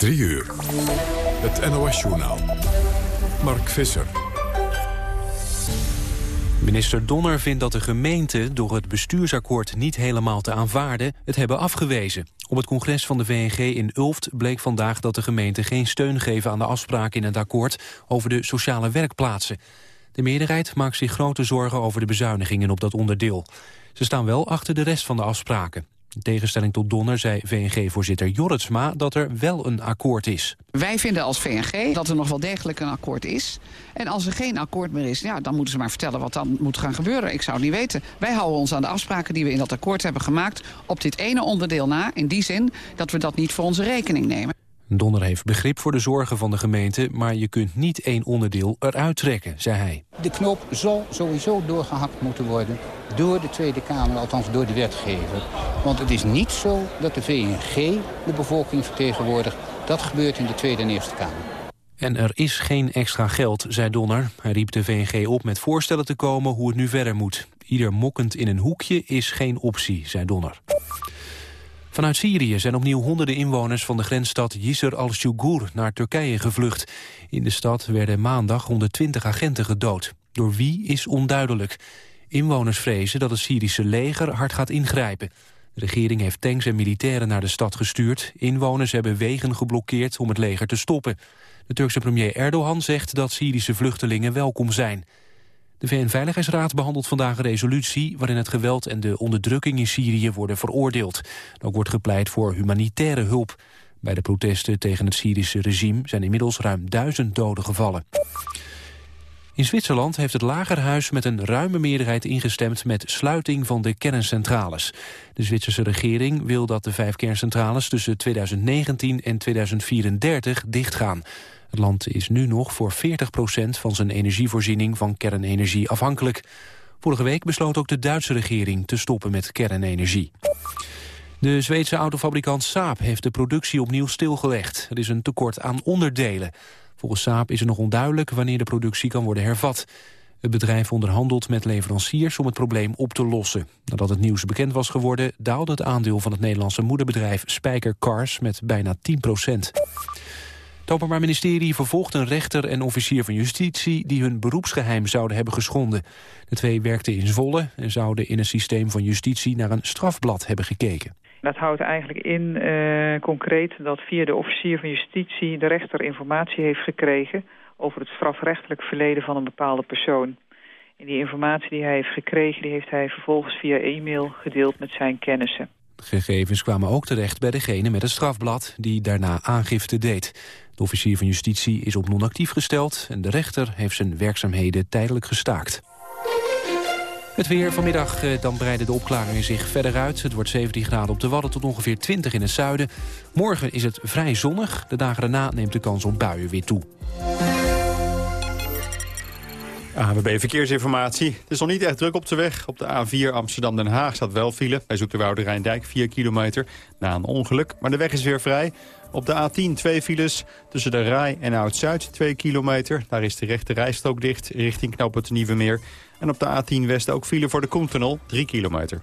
3 uur. Het NOS-journaal. Mark Visser. Minister Donner vindt dat de gemeenten door het bestuursakkoord niet helemaal te aanvaarden het hebben afgewezen. Op het congres van de VNG in Ulft bleek vandaag dat de gemeenten geen steun geven aan de afspraken in het akkoord over de sociale werkplaatsen. De meerderheid maakt zich grote zorgen over de bezuinigingen op dat onderdeel. Ze staan wel achter de rest van de afspraken. In tegenstelling tot Donner zei VNG-voorzitter Jorritsma dat er wel een akkoord is. Wij vinden als VNG dat er nog wel degelijk een akkoord is. En als er geen akkoord meer is, ja, dan moeten ze maar vertellen wat dan moet gaan gebeuren. Ik zou het niet weten. Wij houden ons aan de afspraken die we in dat akkoord hebben gemaakt... op dit ene onderdeel na, in die zin dat we dat niet voor onze rekening nemen. Donner heeft begrip voor de zorgen van de gemeente... maar je kunt niet één onderdeel eruit trekken, zei hij. De knoop zal sowieso doorgehakt moeten worden door de Tweede Kamer, althans door de wetgever. Want het is niet zo dat de VNG de bevolking vertegenwoordigt. Dat gebeurt in de Tweede en Eerste Kamer. En er is geen extra geld, zei Donner. Hij riep de VNG op met voorstellen te komen hoe het nu verder moet. Ieder mokkend in een hoekje is geen optie, zei Donner. Vanuit Syrië zijn opnieuw honderden inwoners van de grensstad Yisr al-Shugur naar Turkije gevlucht. In de stad werden maandag 120 agenten gedood. Door wie is onduidelijk. Inwoners vrezen dat het Syrische leger hard gaat ingrijpen. De regering heeft tanks en militairen naar de stad gestuurd. Inwoners hebben wegen geblokkeerd om het leger te stoppen. De Turkse premier Erdogan zegt dat Syrische vluchtelingen welkom zijn. De VN-veiligheidsraad behandelt vandaag een resolutie... waarin het geweld en de onderdrukking in Syrië worden veroordeeld. Ook wordt gepleit voor humanitaire hulp. Bij de protesten tegen het Syrische regime zijn inmiddels ruim duizend doden gevallen. In Zwitserland heeft het Lagerhuis met een ruime meerderheid ingestemd met sluiting van de kerncentrales. De Zwitserse regering wil dat de vijf kerncentrales tussen 2019 en 2034 dichtgaan. Het land is nu nog voor 40% van zijn energievoorziening van kernenergie afhankelijk. Vorige week besloot ook de Duitse regering te stoppen met kernenergie. De Zweedse autofabrikant Saab heeft de productie opnieuw stilgelegd. Er is een tekort aan onderdelen. Volgens Saab is het nog onduidelijk wanneer de productie kan worden hervat. Het bedrijf onderhandelt met leveranciers om het probleem op te lossen. Nadat het nieuws bekend was geworden... daalde het aandeel van het Nederlandse moederbedrijf Spijker Cars met bijna 10 procent. Het Openbaar Ministerie vervolgt een rechter en officier van justitie... die hun beroepsgeheim zouden hebben geschonden. De twee werkten in Zwolle en zouden in een systeem van justitie... naar een strafblad hebben gekeken. Dat houdt eigenlijk in uh, concreet dat via de officier van justitie... de rechter informatie heeft gekregen over het strafrechtelijk verleden van een bepaalde persoon. En die informatie die hij heeft gekregen... die heeft hij vervolgens via e-mail gedeeld met zijn kennissen. De gegevens kwamen ook terecht bij degene met het strafblad... die daarna aangifte deed. De officier van justitie is op non-actief gesteld... en de rechter heeft zijn werkzaamheden tijdelijk gestaakt. Het weer vanmiddag, eh, dan breiden de opklaringen zich verder uit. Het wordt 17 graden op de Wadden tot ongeveer 20 in het zuiden. Morgen is het vrij zonnig. De dagen daarna neemt de kans op buien weer toe. AWB Verkeersinformatie. Het is nog niet echt druk op de weg. Op de A4 Amsterdam-Den Haag staat wel file. Bij Zoeterwoude Rijndijk 4 kilometer na een ongeluk. Maar de weg is weer vrij. Op de A10 twee files tussen de Rai en Oud-Zuid 2 kilometer. Daar is de rechte rijstrook dicht richting Knoop het Nieuwe Meer. En op de A10 West ook file voor de Koentunnel 3 kilometer.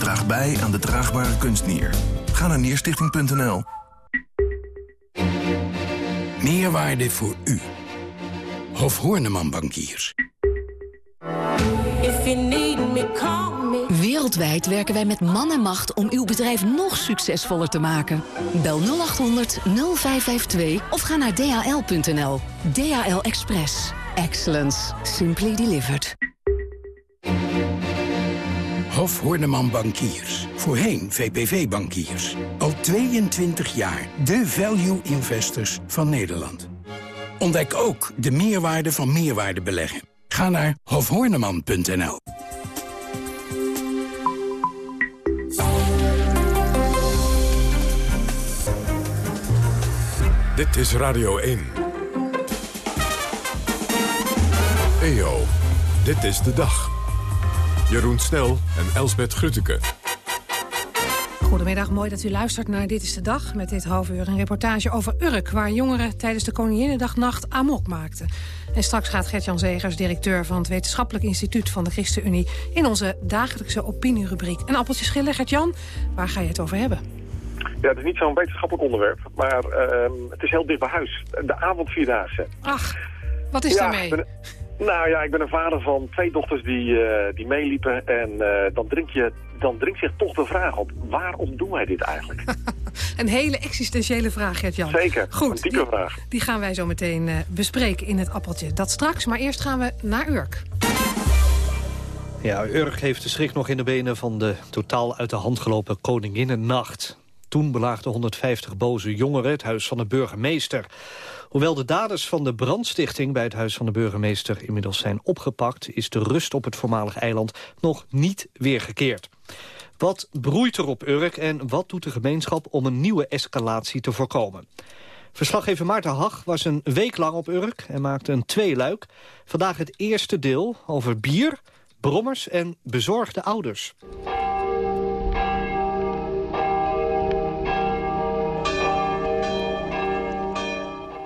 draag bij aan de draagbare kunstnier. Ga naar nierstichting.nl. Meerwaarde voor u. Hof Horneman Bankiers. If you need me, call me. Wereldwijd werken wij met man en macht om uw bedrijf nog succesvoller te maken. Bel 0800 0552 of ga naar dhl.nl. DHL Express. Excellence. Simply delivered. Hof Horneman Bankiers. Voorheen VPV Bankiers. Al 22 jaar de value investors van Nederland. Ontdek ook de meerwaarde van meerwaarde beleggen. Ga naar hofhorneman.nl. Dit is Radio 1. EO, dit is de dag. Jeroen Snel en Elsbet Grutteke. Goedemiddag, mooi dat u luistert naar Dit is de Dag. Met dit half uur een reportage over Urk... waar jongeren tijdens de Koninginnedagnacht amok maakten. En straks gaat Gert-Jan Zegers, directeur van het Wetenschappelijk Instituut van de ChristenUnie... in onze dagelijkse opinierubriek. En appeltjes schillen, Gert-Jan, waar ga je het over hebben? Ja, het is niet zo'n wetenschappelijk onderwerp, maar uh, het is heel dicht bij huis. De avondvierdaagse. Ach, wat is ja, daarmee? Nou ja, ik ben een vader van twee dochters die, uh, die meeliepen. En uh, dan, drink je, dan dringt zich toch de vraag op, waarom doen wij dit eigenlijk? een hele existentiële vraag, Gert-Jan. Zeker, Goed, een diepe die, vraag. Die gaan wij zo meteen bespreken in het appeltje. Dat straks, maar eerst gaan we naar Urk. Ja, Urk heeft de schrik nog in de benen van de totaal uit de hand gelopen Koninginnennacht. Toen belaagden 150 boze jongeren het huis van de burgemeester. Hoewel de daders van de brandstichting bij het huis van de burgemeester inmiddels zijn opgepakt... is de rust op het voormalig eiland nog niet weergekeerd. Wat broeit er op Urk en wat doet de gemeenschap om een nieuwe escalatie te voorkomen? Verslaggever Maarten Hag was een week lang op Urk en maakte een tweeluik. Vandaag het eerste deel over bier, brommers en bezorgde ouders.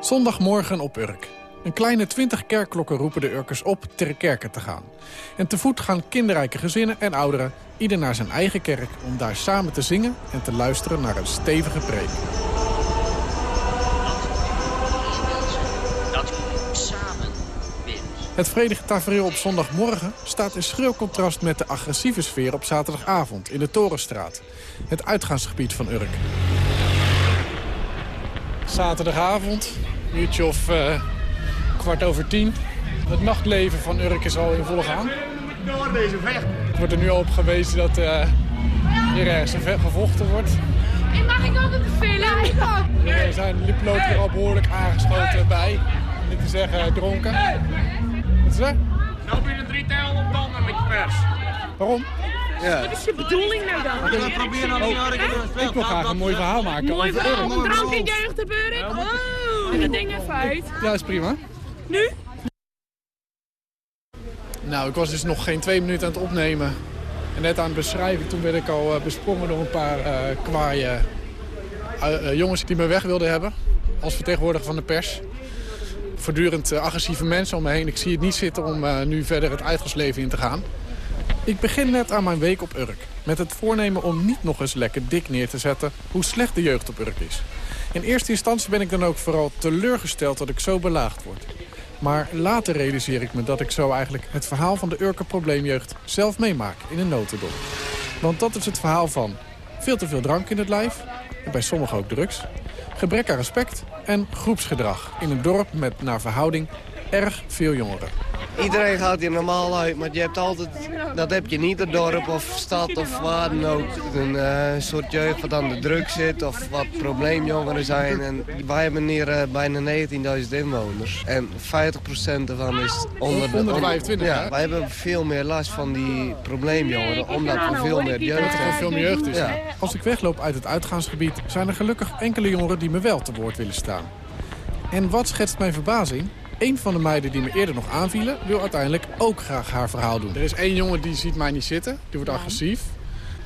Zondagmorgen op Urk. Een kleine twintig kerkklokken roepen de Urkers op ter kerken te gaan. En te voet gaan kinderrijke gezinnen en ouderen... ieder naar zijn eigen kerk om daar samen te zingen... en te luisteren naar een stevige preek. Dat samen. Het vredige tafereel op zondagmorgen staat in schril contrast... met de agressieve sfeer op zaterdagavond in de Torenstraat. Het uitgaansgebied van Urk. Zaterdagavond, uurtje of uh, kwart over tien. Het nachtleven van Urk is al in volle gang. Door deze vecht. Het wordt er nu al op gewezen dat uh, hier ergens gevochten wordt. En mag ik ook de film? Er zijn liplopen er al behoorlijk aangeschoten bij. Niet te zeggen dronken. Wat is er? Nou binnen drie tijl op tanden met je pers. Waarom? Ja. Wat is je bedoeling nou dan? We proberen dan oh, Ik wil graag een mooi verhaal maken. Mooi verhaal, om drank en jeugd te beuren. Oh, dat ding even uit. Ja, is prima. Nu? Nou, ik was dus nog geen twee minuten aan het opnemen. En net aan het beschrijven, toen werd ik al uh, besprongen door een paar uh, kwaaie uh, jongens die me weg wilden hebben. Als vertegenwoordiger van de pers. Voortdurend agressieve mensen om me heen. Ik zie het niet zitten om nu verder het uitgasleven in te gaan. Ik begin net aan mijn week op Urk. Met het voornemen om niet nog eens lekker dik neer te zetten hoe slecht de jeugd op Urk is. In eerste instantie ben ik dan ook vooral teleurgesteld dat ik zo belaagd word. Maar later realiseer ik me dat ik zo eigenlijk het verhaal van de Urker probleemjeugd zelf meemaak in een notendop. Want dat is het verhaal van veel te veel drank in het lijf, en bij sommigen ook drugs, gebrek aan respect en groepsgedrag in een dorp met naar verhouding erg veel jongeren. Iedereen gaat hier normaal uit, maar je hebt altijd, dat heb je niet, het dorp of stad of waar dan ook. Een uh, soort jeugd wat aan de druk zit of wat probleemjongeren zijn. En wij hebben hier uh, bijna 19.000 inwoners en 50% ervan is onder de, onder de 25. Ja, wij hebben veel meer last van die probleemjongeren, omdat er veel meer jeugd gewoon veel meer jeugd is. Ja. Als ik wegloop uit het uitgaansgebied zijn er gelukkig enkele jongeren die me wel te woord willen staan. En wat schetst mijn verbazing? Een van de meiden die me eerder nog aanvielen... wil uiteindelijk ook graag haar verhaal doen. Er is één jongen die ziet mij niet zitten. Die wordt agressief.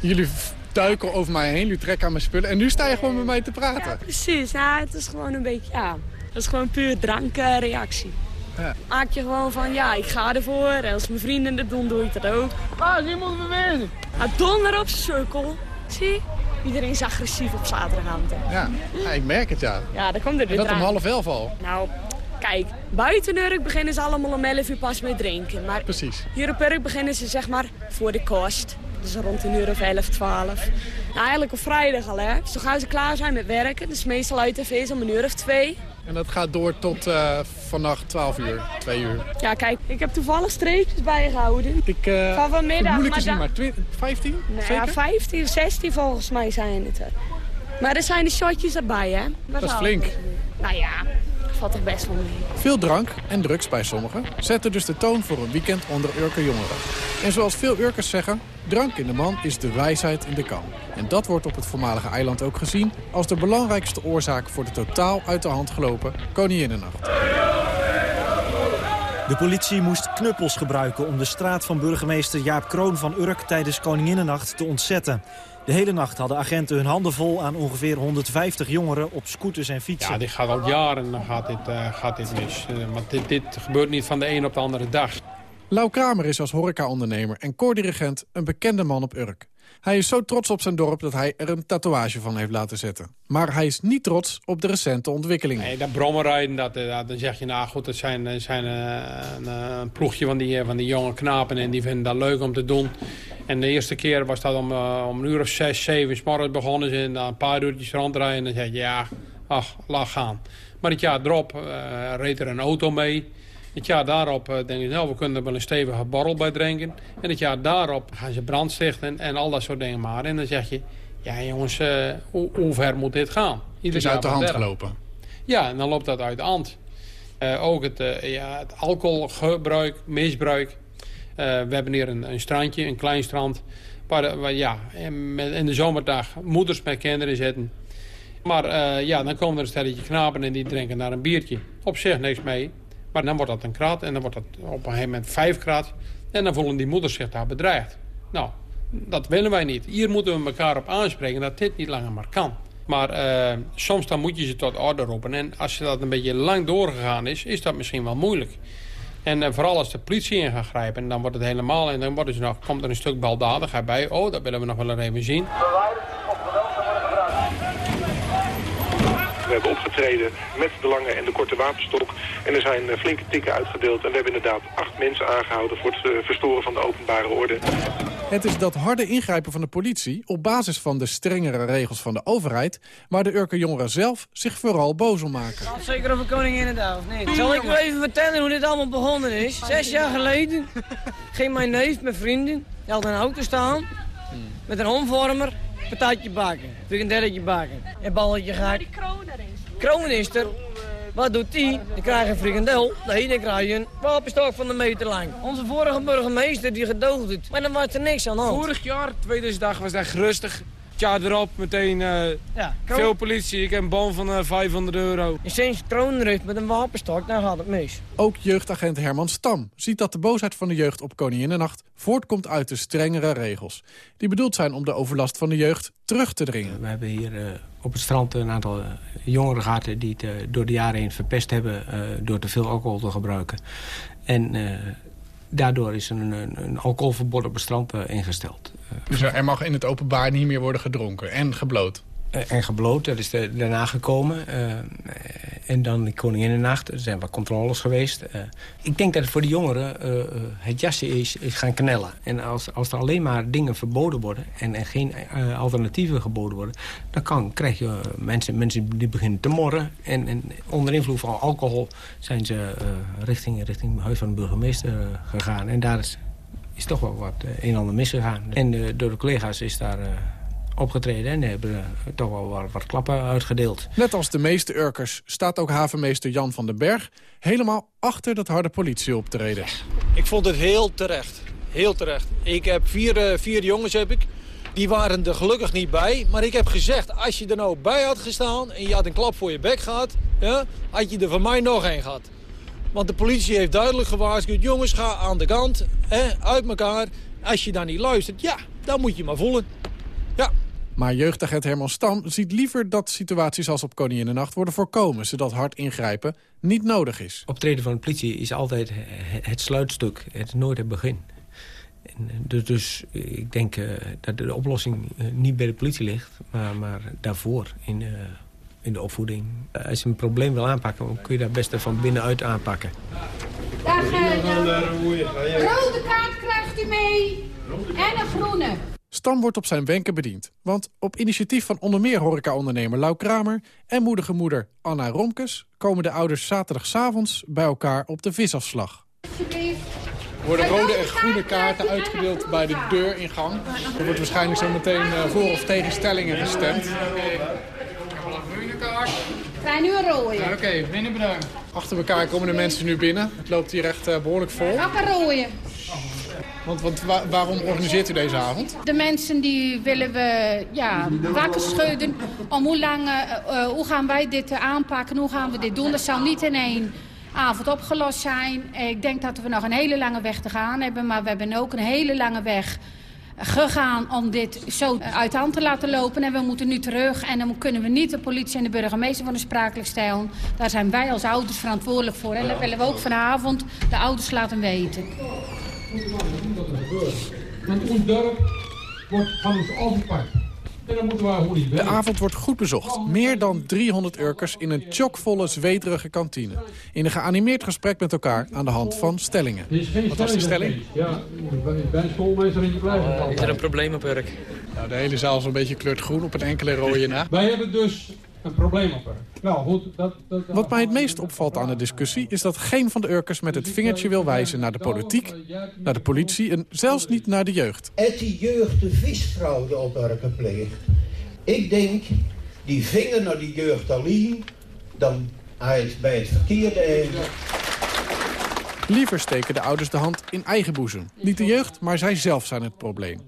Jullie duiken over mij heen. Jullie trekken aan mijn spullen. En nu sta je gewoon met mij te praten. Ja, precies. Ja, het is gewoon een beetje... Ja, dat is gewoon puur drankreactie. Ja. Maak je gewoon van, ja, ik ga ervoor. En als mijn vrienden het doen, doe ik dat ook. Ah, hier moeten we winnen. Ja, donder op sukkel. Zie Iedereen is agressief op zaterdagavond. Ja. ja, ik merk het, ja. Ja, daar komt er en dat om half elf al. Nou, Kijk, buiten Urk beginnen ze allemaal om 11 uur pas met drinken. Maar Precies. hier op Urk beginnen ze zeg maar voor de kost. Dus rond een uur of 11, 12. Nou, eigenlijk op vrijdag al, hè. Dus dan gaan ze klaar zijn met werken. Dus meestal uit tv is om een uur of twee. En dat gaat door tot uh, vannacht 12 uur, 2 uur. Ja, kijk, ik heb toevallig streepjes bijgehouden. Ik, uh, van vanmiddag. Moeilijk te zien, maar 15? Nee, Zeker? ja, 15 of 16 volgens mij zijn het er. Maar er zijn de shotjes erbij, hè. Dat, dat is flink. Nou ja, valt toch best wel mee. Veel drank en drugs bij sommigen zetten dus de toon voor een weekend onder Urker jongeren. En zoals veel Urkers zeggen, drank in de man is de wijsheid in de kan. En dat wordt op het voormalige eiland ook gezien als de belangrijkste oorzaak voor de totaal uit de hand gelopen Koninginnennacht. De politie moest knuppels gebruiken om de straat van burgemeester Jaap Kroon van Urk tijdens Koninginnennacht te ontzetten. De hele nacht hadden agenten hun handen vol aan ongeveer 150 jongeren op scooters en fietsen. Ja, dit gaat al jaren dan gaat dit, uh, gaat dit mis. Uh, maar dit, dit gebeurt niet van de een op de andere dag. Lau Kramer is als horecaondernemer en koordirigent een bekende man op Urk. Hij is zo trots op zijn dorp dat hij er een tatoeage van heeft laten zetten. Maar hij is niet trots op de recente ontwikkelingen. Dat brommerrijden, dat, dat, dan zeg je, nou goed, dat zijn, zijn uh, een, een, ploegje van die, van jonge knapen... en die vinden dat leuk om te doen. En de eerste keer was dat om, om een uur of zes, zeven... s morgens begonnen en dan een paar uurtjes rondrijden... en dan zeg je, ja, ach, laat gaan. Maar het jaar erop reed er een auto mee... Het jaar daarop uh, denk ik, nou, we kunnen er wel een stevige borrel bij drinken. En het jaar daarop gaan ze brand stichten en al dat soort dingen maar. En dan zeg je, ja jongens, uh, hoe, hoe, ver moet dit gaan? Ieder het is uit de hand gelopen. Ja, en dan loopt dat uit de hand. Uh, ook het, ja, het alcoholgebruik, misbruik. we hebben hier een, een, strandje, een klein strand. Waar, waar ja, met, in de zomerdag moeders met kinderen zitten. Maar ja, dan komen er een stelletje knapen en die drinken daar een biertje. Op zich niks mee. Maar dan wordt dat een kraat en dan wordt dat op een gegeven moment vijf kraat. En dan voelen die moeders zich daar bedreigd. Nou, dat willen wij niet. Hier moeten we elkaar op aanspreken dat dit niet langer maar kan. Maar uh, soms dan moet je ze tot orde roepen. En als dat een beetje lang doorgegaan is, is dat misschien wel moeilijk. En uh, vooral als de politie in gaat grijpen, dan wordt het helemaal... en dan wordt er nog, komt er een stuk baldadigheid bij. Oh, dat willen we nog wel even zien. We hebben opgetreden met de lange en de korte wapenstok. En er zijn flinke tikken uitgedeeld. En we hebben inderdaad acht mensen aangehouden voor het verstoren van de openbare orde. Het is dat harde ingrijpen van de politie op basis van de strengere regels van de overheid... waar de jongeren zelf zich vooral boos om maken. Zeker over Koninginnedag, of niet? Zal ik u even vertellen hoe dit allemaal begonnen is? Zes jaar geleden ging mijn neef met vrienden, die had een auto staan... met een omvormer, patatje bakken, frikandelletje bakken en balletje gehakt. Die kroon is er. Wat doet die? Die krijgt een frikandel. Nee, dan krijg je een wapenstok van een meter lang. Onze vorige burgemeester die gedoogd het. Maar dan was er niks aan de hand. Vorig jaar, tweede dag, was echt rustig. Het jaar erop, meteen uh, ja, veel politie. Ik heb een bon van uh, 500 euro. En sinds kroonricht met een wapenstok, dan gaat het mis. Ook jeugdagent Herman Stam ziet dat de boosheid van de jeugd op Koninginnennacht... voortkomt uit de strengere regels. Die bedoeld zijn om de overlast van de jeugd terug te dringen. We hebben hier uh, op het strand een aantal jongeren gehad... die het door de jaren heen verpest hebben door te veel alcohol te gebruiken. En daardoor is een, een, alcoholverbod op het strand ingesteld. Dus er mag in het openbaar niet meer worden gedronken en gebloot? Uh, en gebloot, dat is daarna gekomen. Uh, en dan de Koninginnennacht, er zijn wat controles geweest. Uh, ik denk dat voor de jongeren het jasje is, gaan knellen. En als, als er alleen maar dingen verboden worden... en, en geen alternatieven geboden worden... dan kan, krijg je mensen, mensen die beginnen te morren. En, onder invloed van alcohol zijn ze richting, richting het huis van de burgemeester gegaan. En daar is is toch wel wat een en ander misgegaan. En door de collega's is daar opgetreden en hebben uh, toch wel wat, wat, klappen uitgedeeld. Net als de meeste Urkers staat ook havenmeester Jan van den Berg... helemaal achter dat harde politieoptreden. Ik vond het heel terecht. Heel terecht. Ik heb vier, vier jongens heb ik. Die waren er gelukkig niet bij. Maar ik heb gezegd, als je er nou bij had gestaan... en je had een klap voor je bek gehad... Ja, had je er van mij nog één gehad. Want de politie heeft duidelijk gewaarschuwd... jongens, ga aan de kant, hè, uit elkaar. Als je dan niet luistert, ja, dan moet je maar voelen. Ja. Maar jeugdagent Herman Stam ziet liever dat situaties als op Koninginnennacht worden voorkomen... zodat hard ingrijpen niet nodig is. Optreden van de politie is altijd het sluitstuk, het is nooit het begin. En dus, dus ik denk uh, dat de oplossing uh, niet bij de politie ligt, maar, maar daarvoor in... Uh, in de opvoeding. Als je een probleem wil aanpakken, dan kun je dat best van binnenuit aanpakken. Dag, Rode kaart krijgt u mee. En een groene. Stam wordt op zijn wenken bediend. Want op initiatief van onder meer horecaondernemer Lau Kramer... en moedige moeder Anna Romkes... komen de ouders zaterdagavonds bij elkaar op de visafslag. Er worden rode en groene kaarten uitgedeeld bij de deuringang. Er wordt waarschijnlijk zo meteen eh, voor of tegen stellingen gestemd. Krijg nu een rode. Oké, binnen bedankt. Achter elkaar komen de mensen nu binnen. Het loopt hier echt eh, behoorlijk vol. Ook een rode. Want, want wa- waarom organiseert u deze avond? De mensen die willen we ja, wakker schudden om hoe, lang, eh, eh, hoe gaan wij dit eh, aanpakken, hoe gaan we dit doen. Dat zal niet in één avond opgelost zijn. Ik denk dat we nog een hele lange weg te gaan hebben, maar we hebben ook een hele lange weg gegaan om dit zo uit de hand te laten lopen. En we moeten nu terug en dan kunnen we niet de politie en de burgemeester van de sprakelijk stellen. Daar zijn wij als ouders verantwoordelijk voor. En dat willen we ook vanavond de ouders laten weten. Want ons dorp wordt van ons overpakt. De avond wordt goed bezocht. Meer dan 300 Urkers in een chockvolle, zweterige kantine. In een geanimeerd gesprek met elkaar aan de hand van stellingen. Wat was die stelling? Ja, ik ben schoolmeester in je blijven. Is er een probleem op Urk? Nou, de hele zaal is een beetje kleurt groen op een enkele rode na. Wij hebben dus een probleem op haar. Nou goed, dat... dat Wat mij het meest opvalt aan de discussie... is dat geen van de Urkers met het vingertje wil wijzen naar de politiek... naar de politie en zelfs niet naar de jeugd. Het die jeugd de visfraude op Urken pleegt. Ik denk, die vinger naar die jeugd alleen... dan hij het bij het verkeerde eind. Liever steken de ouders de hand in eigen boezem. Niet de jeugd, maar zij zelf zijn het probleem.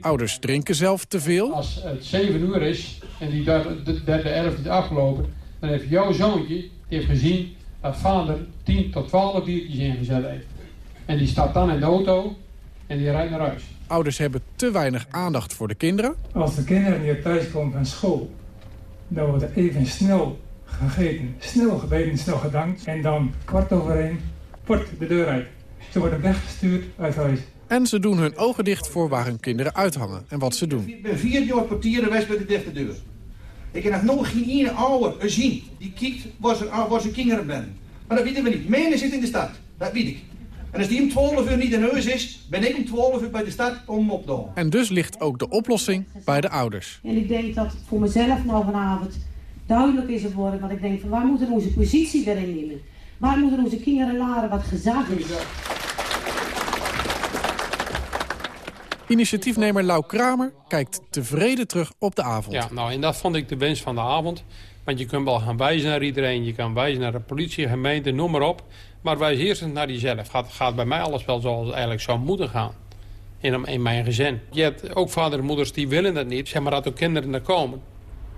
Ouders drinken zelf te veel. Als het 7 uur is en die derde, de derde elf is afgelopen... dan heeft jouw zoontje die heeft gezien dat vader 10 tot 12 biertjes ingezet heeft. En die stapt dan in de auto en die rijdt naar huis. Ouders hebben te weinig aandacht voor de kinderen. Als de kinderen hier thuis komen van school, dan wordt er even snel gegeten, snel gebeden, snel gedankt. En dan kwart over één, wordt de deur uit. Ze worden weggestuurd uit huis. En ze doen hun ogen dicht voor waar hun kinderen uithangen en wat ze doen. Ik ben vier jaar portier geweest bij de dichte deur. Ik heb nog nooit geen ene ouder gezien die kijkt waar zijn, waar zijn kinderen zijn. Maar dat weten we niet. Mijn zit in de stad, dat weet ik. En als die om 12 uur niet in huis is, ben ik om 12 uur bij de stad om hem op te halen. En dus ligt ook de oplossing bij de ouders. En ik denk dat het voor mezelf nou vanavond duidelijk is geworden. Want ik denk van waar moeten we onze positie weer innemen? Waar moeten onze kinderen leren wat gezag is? Initiatiefnemer Lau Kramer kijkt tevreden terug op de avond. Ja, nou, en dat vond ik de wens van de avond. Want je kunt wel gaan wijzen naar iedereen. Je kan wijzen naar de politie, gemeente, noem maar op. Maar wijs eerst naar jezelf. Gaat, gaat bij mij alles wel zoals het eigenlijk zou moeten gaan. In, in mijn gezin. Je hebt ook vaders en moeders die willen dat niet. Zeg maar dat ook kinderen er komen.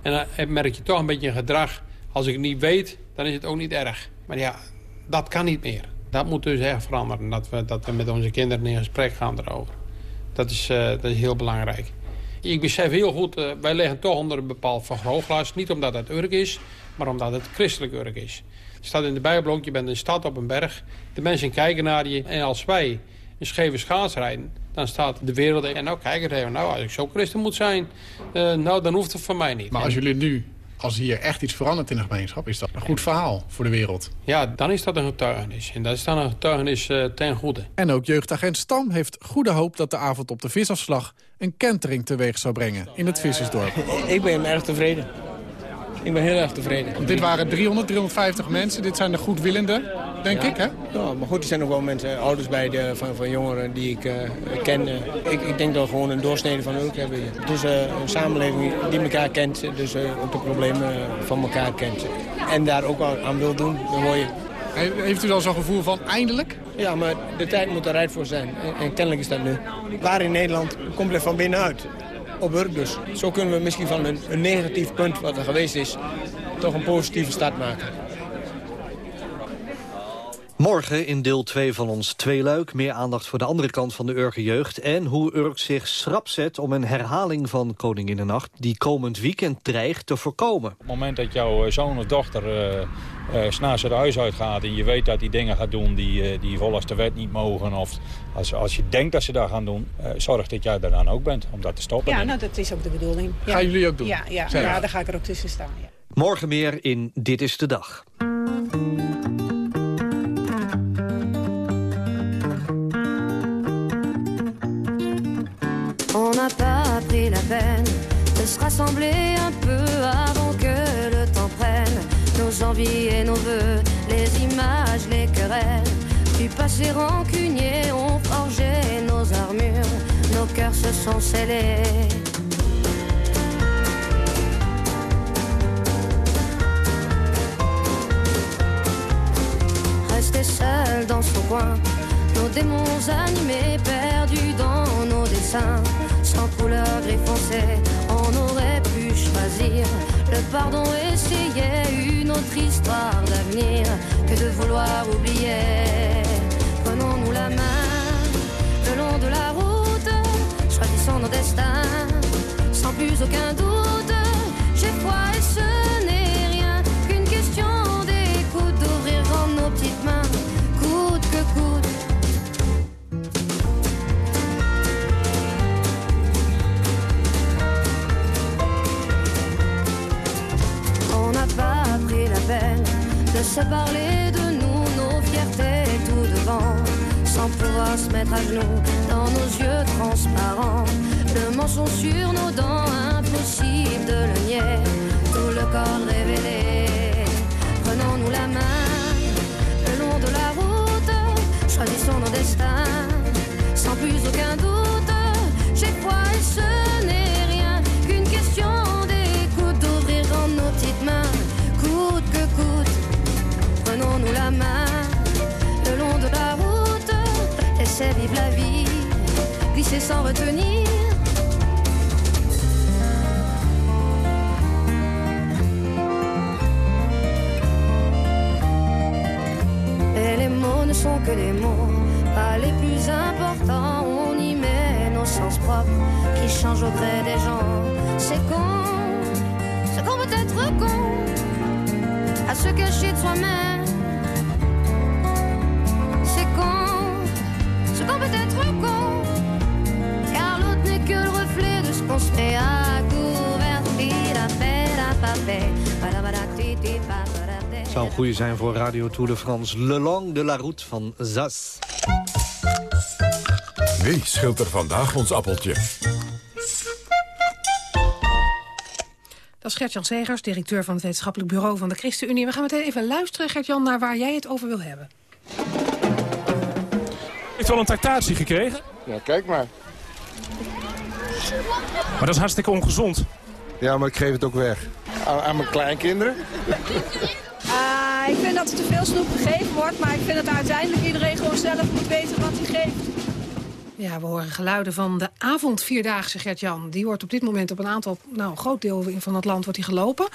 En dan merk je toch een beetje een gedrag. Als ik het niet weet, dan is het ook niet erg. Maar ja, dat kan niet meer. Dat moet dus echt veranderen. Dat we, dat we met onze kinderen in gesprek gaan erover. Dat is, uh, dat is heel belangrijk. Ik besef heel goed, uh, wij liggen toch onder een bepaald vergrootglas. Niet omdat het Urk is, maar omdat het christelijk Urk is. Het staat in de Bijbel ook, je bent een stad op een berg. De mensen kijken naar je. En als wij een scheve schaats rijden, dan staat de wereld... En nou, kijk even, nou, als ik zo christen moet zijn, uh, nou, dan hoeft het van mij niet. Maar als jullie nu, als hier echt iets verandert in de gemeenschap... is dat een goed verhaal voor de wereld. Ja, dan is dat een getuigenis. En dat is dan een getuigenis uh, ten goede. En ook jeugdagent Stam heeft goede hoop dat de avond op de visafslag... een kentering teweeg zou brengen in het vissersdorp. Ik ben erg tevreden. Ik ben heel erg tevreden. Want dit waren 300, 350 mensen. Dit zijn de goedwillenden, denk ja. ik, hè? Ja, maar goed, er zijn nog wel mensen, ouders bij de, van, van jongeren die ik uh, ken. Uh, ik, ik denk dat we gewoon een doorsnede van ook hebben hier. Dus uh, een samenleving die elkaar kent, dus ook de problemen van elkaar kent. En daar ook aan, aan wil doen, dan hoor je... Heeft u dan zo'n gevoel van eindelijk? Ja, maar de tijd moet er rijp voor zijn. En, en kennelijk is dat nu. Waar in Nederland compleet van binnenuit op dus. Zo kunnen we misschien van een, een, negatief punt wat er geweest is... toch een positieve start maken. Morgen in deel 2 van ons tweeluik meer aandacht voor de andere kant van de Urke jeugd... en hoe Urk zich schrap zet om een herhaling van Koninginnennacht... die komend weekend dreigt te voorkomen. Op het moment dat jouw zoon of dochter uh, uh, s'nachts het huis uitgaat... en je weet dat die dingen gaat doen die, uh, die volgens de wet niet mogen... of als, als je denkt dat ze dat gaan doen, zorg dat jij er dan ook bent om dat te stoppen. Ja, nou, dat is ook de bedoeling. Ja. Gaan jullie ook doen? Ja, ja, ja, daar ga ik er ook tussen staan. Ja. Morgen meer in Dit is de Dag. Peine de se rassembler un peu avant que le temps prenne nos envies et nos voeux, les images, les querelles. Du passé rancunier ont forgé nos armures, nos cœurs se sont scellés. Rester seul dans son coin, nos démons animés, perdus dans nos dessins, sans couleur gris foncé, on aurait pu choisir le pardon, essayer une autre histoire d'avenir que de vouloir oublier. Prenons-nous la main zijn voor Radio Tour de France. Le Long de la Route van Zas. Wie scheelt er vandaag ons appeltje? Dat is Gert-Jan Segers, directeur van het wetenschappelijk bureau van de ChristenUnie. We gaan meteen even luisteren, Gert-Jan, naar waar jij het over wil hebben. Heeft wel een tractatie gekregen? Ja, kijk maar. Maar dat is hartstikke ongezond. Ja, maar ik geef het ook weg. Aan, aan mijn kleinkinderen. Ik vind dat er te veel snoep gegeven wordt, maar ik vind dat uiteindelijk iedereen gewoon zelf moet weten wat hij geeft. Ja, we horen geluiden van de avondvierdaagse Gert-Jan. Die wordt op dit moment op een aantal, nou een groot deel van het land wordt die gelopen.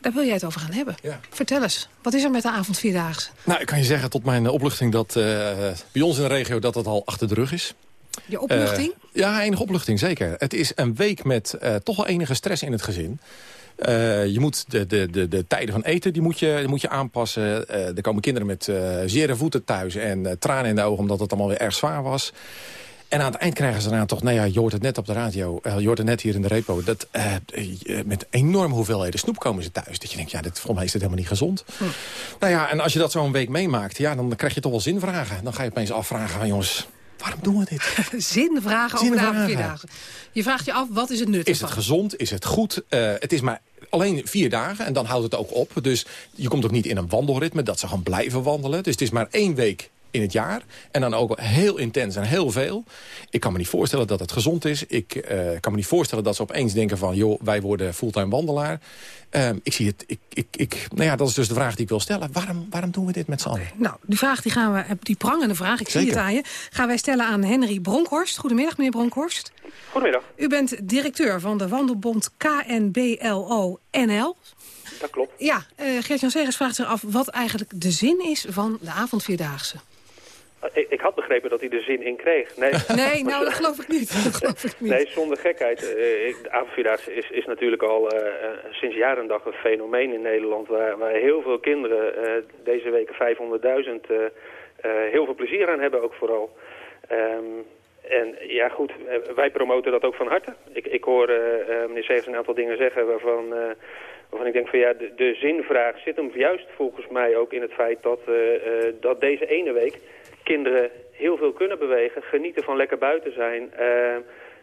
Daar wil jij het over gaan hebben. Ja. Vertel eens, wat is er met de avondvierdaagse? Nou, ik kan je zeggen tot mijn opluchting dat eh, bij ons in de regio dat het al achter de rug is. Je opluchting? Eh, ja, enige opluchting, zeker. Het is een week met eh, toch wel enige stress in het gezin. Eh, je moet de, de, de, de tijden van eten die moet je, die moet je aanpassen. Eh, er komen kinderen met uh, zere voeten thuis en tranen in de ogen... omdat het allemaal weer erg zwaar was. En aan het eind krijgen ze daarna toch... nou ja, je hoort het net op de radio, je hoort het net hier in de repo... dat met enorme hoeveelheden snoep komen ze thuis. Dat je denkt, ja, dit, volgens mij is dit helemaal niet gezond. Hm. Nou ja, en als je dat zo'n week meemaakt... ja, dan krijg je toch wel zinvragen. Dan ga je opeens afvragen van jongens... Waarom doen we dit? Zinvragen over de avondvierdaagse. Je vraagt je af, wat is het nut Is het gezond? Is het goed? Uh, het is maar alleen vier dagen en dan houdt het ook op. Dus je komt ook niet in een wandelritme dat ze gewoon blijven wandelen. Dus het is maar één week in het jaar. En dan ook heel intens en heel veel. Ik kan me niet voorstellen dat het gezond is. Ik uh, kan me niet voorstellen dat ze opeens denken van... joh, wij worden fulltime wandelaar. Uh, ik zie het, ik, ik, ik, nou ja, dat is dus de vraag die ik wil stellen. Waarom, waarom doen we dit met z'n allen? Nou, die vraag die gaan we, die prangende vraag, ik Zeker. zie het aan je... gaan wij stellen aan Henry Bronkhorst. Goedemiddag, meneer Bronkhorst. Goedemiddag. U bent directeur van de wandelbond KNBLO-NL. Dat klopt. Ja, uh, Gert-Jan Segers vraagt zich af wat eigenlijk de zin is van de avondvierdaagse. Ik, ik, had begrepen dat hij er zin in kreeg. Nee, nee nou dat geloof ik niet. Dat geloof ik niet. Nee, zonder gekheid. Uh, de avondvierdaagse is, is natuurlijk al uh, sinds jaren en dag een fenomeen in Nederland... waar, waar heel veel kinderen uh, deze weken 500.000 heel veel plezier aan hebben ook vooral. Um, en ja goed, wij promoten dat ook van harte. Ik, ik hoor meneer Segers een aantal dingen zeggen waarvan... Waarvan ik denk van ja, de, de zinvraag zit hem juist volgens mij ook in het feit dat, dat deze ene week kinderen heel veel kunnen bewegen, genieten van lekker buiten zijn. Uh,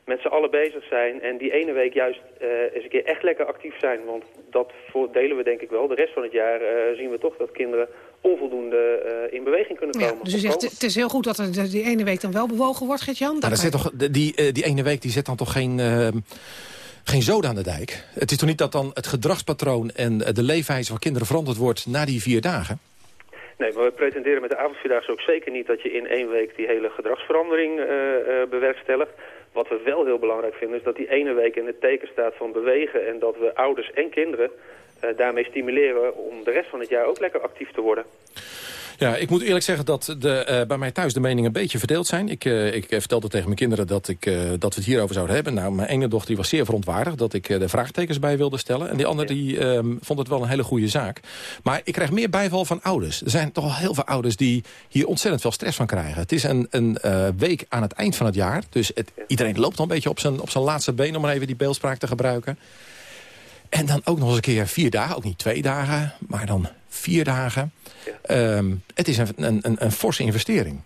met z'n allen bezig zijn en die ene week juist uh, eens een keer echt lekker actief zijn. Want dat delen we denk ik wel. De rest van het jaar uh, zien we toch dat kinderen onvoldoende uh, in beweging kunnen komen. Ja, dus u zegt, het is heel goed dat er die ene week dan wel bewogen wordt, Gert-Jan? Nou, zit toch, die, die ene week die zet dan toch geen ehm, geen zoden aan de dijk. Het is toch niet dat dan het gedragspatroon en de leefwijze van kinderen veranderd wordt na die vier dagen? Nee, maar we pretenderen met de avondvierdaagse ook zeker niet dat je in één week die hele gedragsverandering uh, bewerkstelligt. Wat we wel heel belangrijk vinden is dat die ene week in het teken staat van bewegen en dat we ouders en kinderen uh, daarmee stimuleren om de rest van het jaar ook lekker actief te worden. Ja, ik moet eerlijk zeggen dat de, uh, bij mij thuis de meningen een beetje verdeeld zijn. Ik, uh, ik vertelde tegen mijn kinderen dat, ik, uh, dat we het hierover zouden hebben. Nou, mijn ene dochter die was zeer verontwaardigd dat ik de vraagtekens bij wilde stellen. En die andere die, ehm, vond het wel een hele goede zaak. Maar ik krijg meer bijval van ouders. Er zijn toch al heel veel ouders die hier ontzettend veel stress van krijgen. Het is een, een week aan het eind van het jaar. Dus het, iedereen loopt al een beetje op zijn, op zijn laatste been... om maar even die beeldspraak te gebruiken. En dan ook nog eens een keer vier dagen. Ook niet twee dagen, maar dan vier dagen. Ja. Um, het is een, een, een, een forse investering.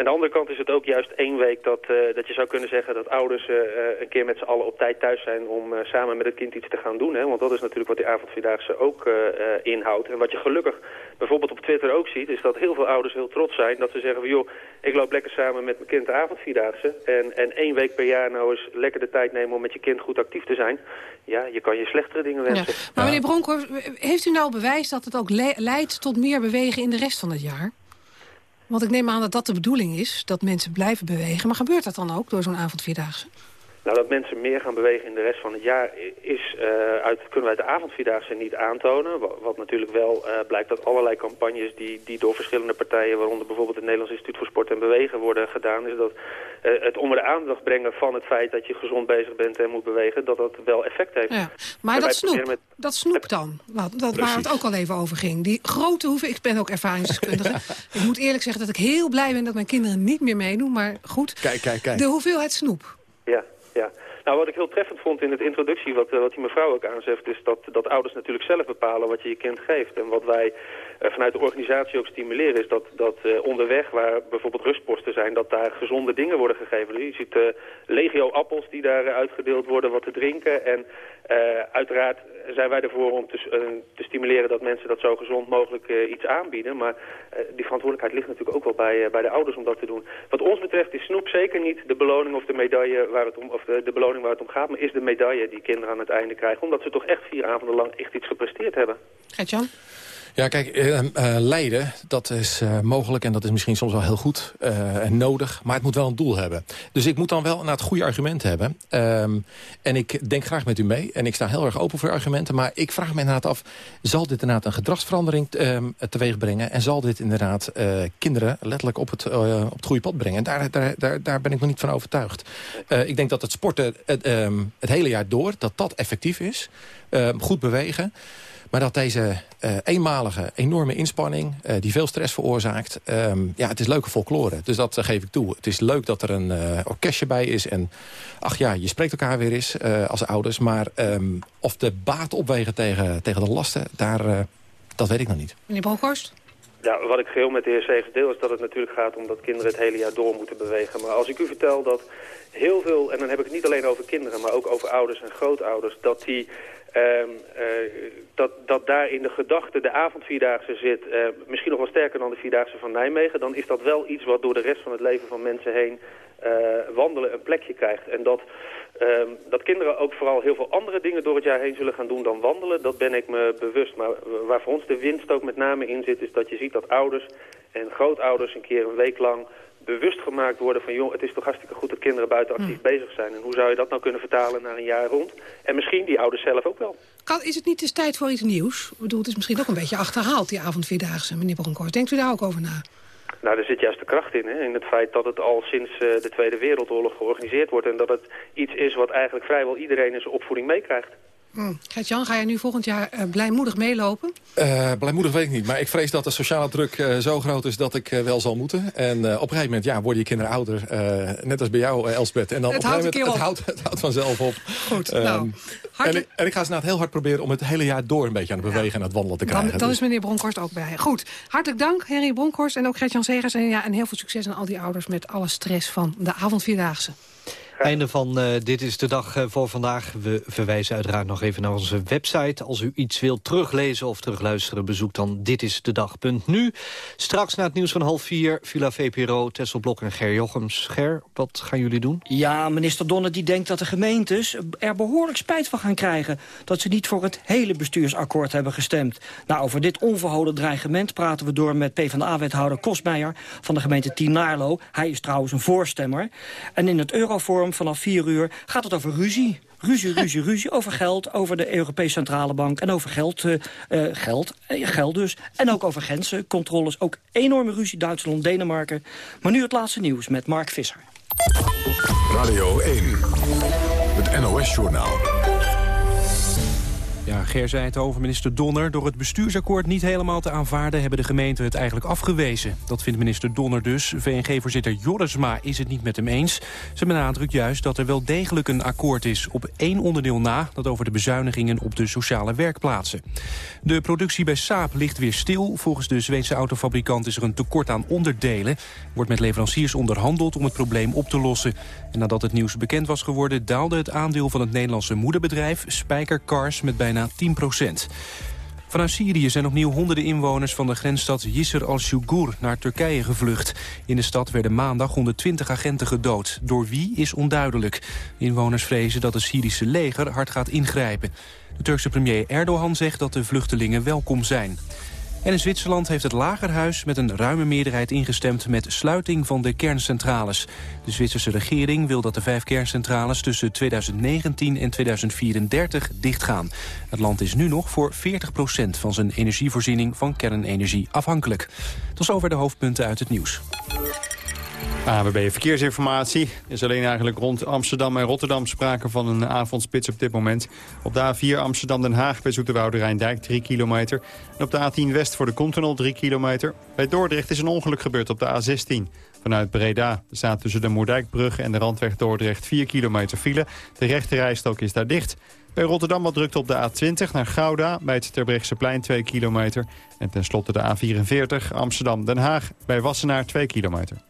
Aan de andere kant is het ook juist één week dat, uh, dat je zou kunnen zeggen dat ouders uh, een keer met z'n allen op tijd thuis zijn om uh, samen met het kind iets te gaan doen. Hè? Want dat is natuurlijk wat die avondvierdaagse ook inhoudt. En wat je gelukkig bijvoorbeeld op Twitter ook ziet, is dat heel veel ouders heel trots zijn. Dat ze zeggen van joh, ik loop lekker samen met mijn kind de avondvierdaagse. En, en één week per jaar nou eens lekker de tijd nemen om met je kind goed actief te zijn. Ja, je kan je slechtere dingen wensen. Ja. Maar meneer Bronkhorst, heeft u nou bewijs dat het ook le leidt tot meer bewegen in de rest van het jaar? Want ik neem aan dat dat de bedoeling is, dat mensen blijven bewegen. Maar gebeurt dat dan ook door zo'n avondvierdaagse? Nou, dat mensen meer gaan bewegen in de rest van het jaar is, uh, uit, kunnen we uit de avondvierdaagse niet aantonen. Wat, wat natuurlijk wel uh, blijkt uit allerlei campagnes die, die door verschillende partijen, waaronder bijvoorbeeld het Nederlands Instituut voor Sport en Bewegen worden gedaan, is dat uh, het onder de aandacht brengen van het feit dat je gezond bezig bent en moet bewegen, dat dat wel effect heeft. Ja, maar dat snoep, met... dat snoep dan, wat, dat, waar het ook al even over ging. Die grote hoeven, ik ben ook ervaringsdeskundige. ik moet eerlijk zeggen dat ik heel blij ben dat mijn kinderen niet meer meedoen, maar goed. Kijk, kijk, kijk. De hoeveelheid snoep. Ja, ja. Nou, wat ik heel treffend vond in de introductie, wat, wat die mevrouw ook aanzegt, is dat, dat ouders natuurlijk zelf bepalen wat je je kind geeft. En wat wij vanuit de organisatie ook stimuleren is dat, dat uh, onderweg, waar bijvoorbeeld rustposten zijn, dat daar gezonde dingen worden gegeven. Je ziet uh, legio appels die daar uitgedeeld worden, wat te drinken. En uiteraard zijn wij ervoor om te, te, stimuleren dat mensen dat zo gezond mogelijk iets aanbieden. Maar die verantwoordelijkheid ligt natuurlijk ook wel bij, bij de ouders om dat te doen. Wat ons betreft is snoep zeker niet de beloning of de medaille waar het om, of de, beloning waar het om gaat, maar is de medaille die kinderen aan het einde krijgen. Omdat ze toch echt vier avonden lang echt iets gepresteerd hebben. Gert-Jan? Ja, kijk, uh, lijden, dat is uh, mogelijk en dat is misschien soms wel heel goed en nodig. Maar het moet wel een doel hebben. Dus ik moet dan wel naar het goede argument hebben. Um, en ik denk graag met u mee. En ik sta heel erg open voor argumenten. Maar ik vraag me inderdaad af, zal dit inderdaad een gedragsverandering um, teweeg brengen? En zal dit inderdaad kinderen letterlijk op het, op het goede pad brengen? En daar, daar, daar, daar ben ik nog niet van overtuigd. ik denk dat het sporten het, um, het hele jaar door, dat dat effectief is. goed bewegen. Maar dat deze uh, eenmalige, enorme inspanning, uh, die veel stress veroorzaakt... Um, ja, het is leuke folklore, dus dat uh, geef ik toe. Het is leuk dat er een orkestje bij is en... ach ja, je spreekt elkaar weer eens als ouders... maar um, of de baat opwegen tegen, tegen de lasten, daar, dat weet ik nog niet. Meneer Bronkhorst? Ja, wat ik geheel met de heer Segers deel is dat het natuurlijk gaat om dat kinderen het hele jaar door moeten bewegen. Maar als ik u vertel dat heel veel, en dan heb ik het niet alleen over kinderen, maar ook over ouders en grootouders, dat die Um, uh, dat, dat daar in de gedachte de avondvierdaagse zit, uh, misschien nog wel sterker dan de vierdaagse van Nijmegen, dan is dat wel iets wat door de rest van het leven van mensen heen wandelen een plekje krijgt. En dat, um, dat kinderen ook vooral heel veel andere dingen door het jaar heen zullen gaan doen dan wandelen, dat ben ik me bewust. Maar waar voor ons de winst ook met name in zit, is dat je ziet dat ouders en grootouders een keer een week lang bewust gemaakt worden van... joh, het is toch hartstikke goed dat kinderen buiten actief hm. bezig zijn. En hoe zou je dat nou kunnen vertalen naar een jaar rond? En misschien die ouders zelf ook wel. Kan, is het niet eens tijd voor iets nieuws? Ik bedoel, het is misschien ook een beetje achterhaald, die avondvierdaagse, meneer Bronkhorst. Denkt u daar ook over na? Nou, er zit juist de kracht in, hè? in het feit dat het al sinds uh, de Tweede Wereldoorlog georganiseerd wordt... en dat het iets is wat eigenlijk vrijwel iedereen in zijn opvoeding meekrijgt. Hmm. Gert-Jan, ga jij nu volgend jaar uh, blijmoedig meelopen? Uh, blijmoedig weet ik niet, maar ik vrees dat de sociale druk uh, zo groot is dat ik wel zal moeten. En op een gegeven moment ja, worden je kinderen ouder, net als bij jou Elsbeth. En dan het op houdt een het, houdt, het houdt vanzelf op. Goed, um, nou, en, ik, en ik ga ze nou heel hard proberen om het hele jaar door een beetje aan het bewegen ja. en aan het wandelen te krijgen. Dan, dan dus. is meneer Bronkhorst ook bij. Goed, hartelijk dank Henry Bronkhorst en ook Gert-Jan Segers. En, ja, en heel veel succes aan al die ouders met alle stress van de avondvierdaagse. Einde van uh, Dit is de Dag uh, voor vandaag. We verwijzen uiteraard nog even naar onze website. Als u iets wilt teruglezen of terugluisteren... bezoek dan ditisdedag.nu. Straks na het nieuws van half vier... Villa VPRO, Tesselblok en Ger Jochems. Ger, wat gaan jullie doen? Ja, minister Donner die denkt dat de gemeentes er behoorlijk spijt van gaan krijgen... dat ze niet voor het hele bestuursakkoord hebben gestemd. Nou, over dit onverholen dreigement praten we door met PvdA-wethouder Kosmeijer... van de gemeente Tienaarlo. Hij is trouwens een voorstemmer. En in het Euroforum vanaf 4 uur gaat het over ruzie. Ruzie, ruzie, ruzie over geld, over de Europese Centrale Bank... en over geld, uh, geld, uh, geld dus. En ook over grenzen, controles. Ook enorme ruzie Duitsland, Denemarken. Maar nu het laatste nieuws met Mark Visser. Radio 1, het NOS-journaal. Ja, Ger zei het over minister Donner. Door het bestuursakkoord niet helemaal te aanvaarden... hebben de gemeenten het eigenlijk afgewezen. Dat vindt minister Donner dus. VNG-voorzitter Jorisma is het niet met hem eens. Ze benadrukt juist dat er wel degelijk een akkoord is... op één onderdeel na, dat over de bezuinigingen op de sociale werkplaatsen. De productie bij Saab ligt weer stil. Volgens de Zweedse autofabrikant is er een tekort aan onderdelen. Wordt met leveranciers onderhandeld om het probleem op te lossen. En nadat het nieuws bekend was geworden... daalde het aandeel van het Nederlandse moederbedrijf Spijker Cars met bijna 10 procent. Vanuit Syrië zijn opnieuw honderden inwoners van de grensstad Yisr al-Shugur naar Turkije gevlucht. In de stad werden maandag 120 agenten gedood. Door wie is onduidelijk. Inwoners vrezen dat het Syrische leger hard gaat ingrijpen. De Turkse premier Erdogan zegt dat de vluchtelingen welkom zijn. En in Zwitserland heeft het Lagerhuis met een ruime meerderheid ingestemd met sluiting van de kerncentrales. De Zwitserse regering wil dat de vijf kerncentrales tussen 2019 en 2034 dichtgaan. Het land is nu nog voor 40% van zijn energievoorziening van kernenergie afhankelijk. Tot zover de hoofdpunten uit het nieuws. AWB Verkeersinformatie. Er is alleen eigenlijk rond Amsterdam en Rotterdam sprake van een avondspits op dit moment. Op de A4 Amsterdam-Den Haag bij Zoeterwoude Rijndijk 3 kilometer. En op de A10 West voor de Continental 3 kilometer. Bij Dordrecht is een ongeluk gebeurd op de A16. Vanuit Breda staat tussen de Moerdijkbrug en de Randweg Dordrecht 4 kilometer file. De rechte rijstok is daar dicht. Bij Rotterdam wat drukte op de A20 naar Gouda bij het Terbrechtseplein 2 kilometer. En tenslotte de A44 Amsterdam-Den Haag bij Wassenaar 2 kilometer.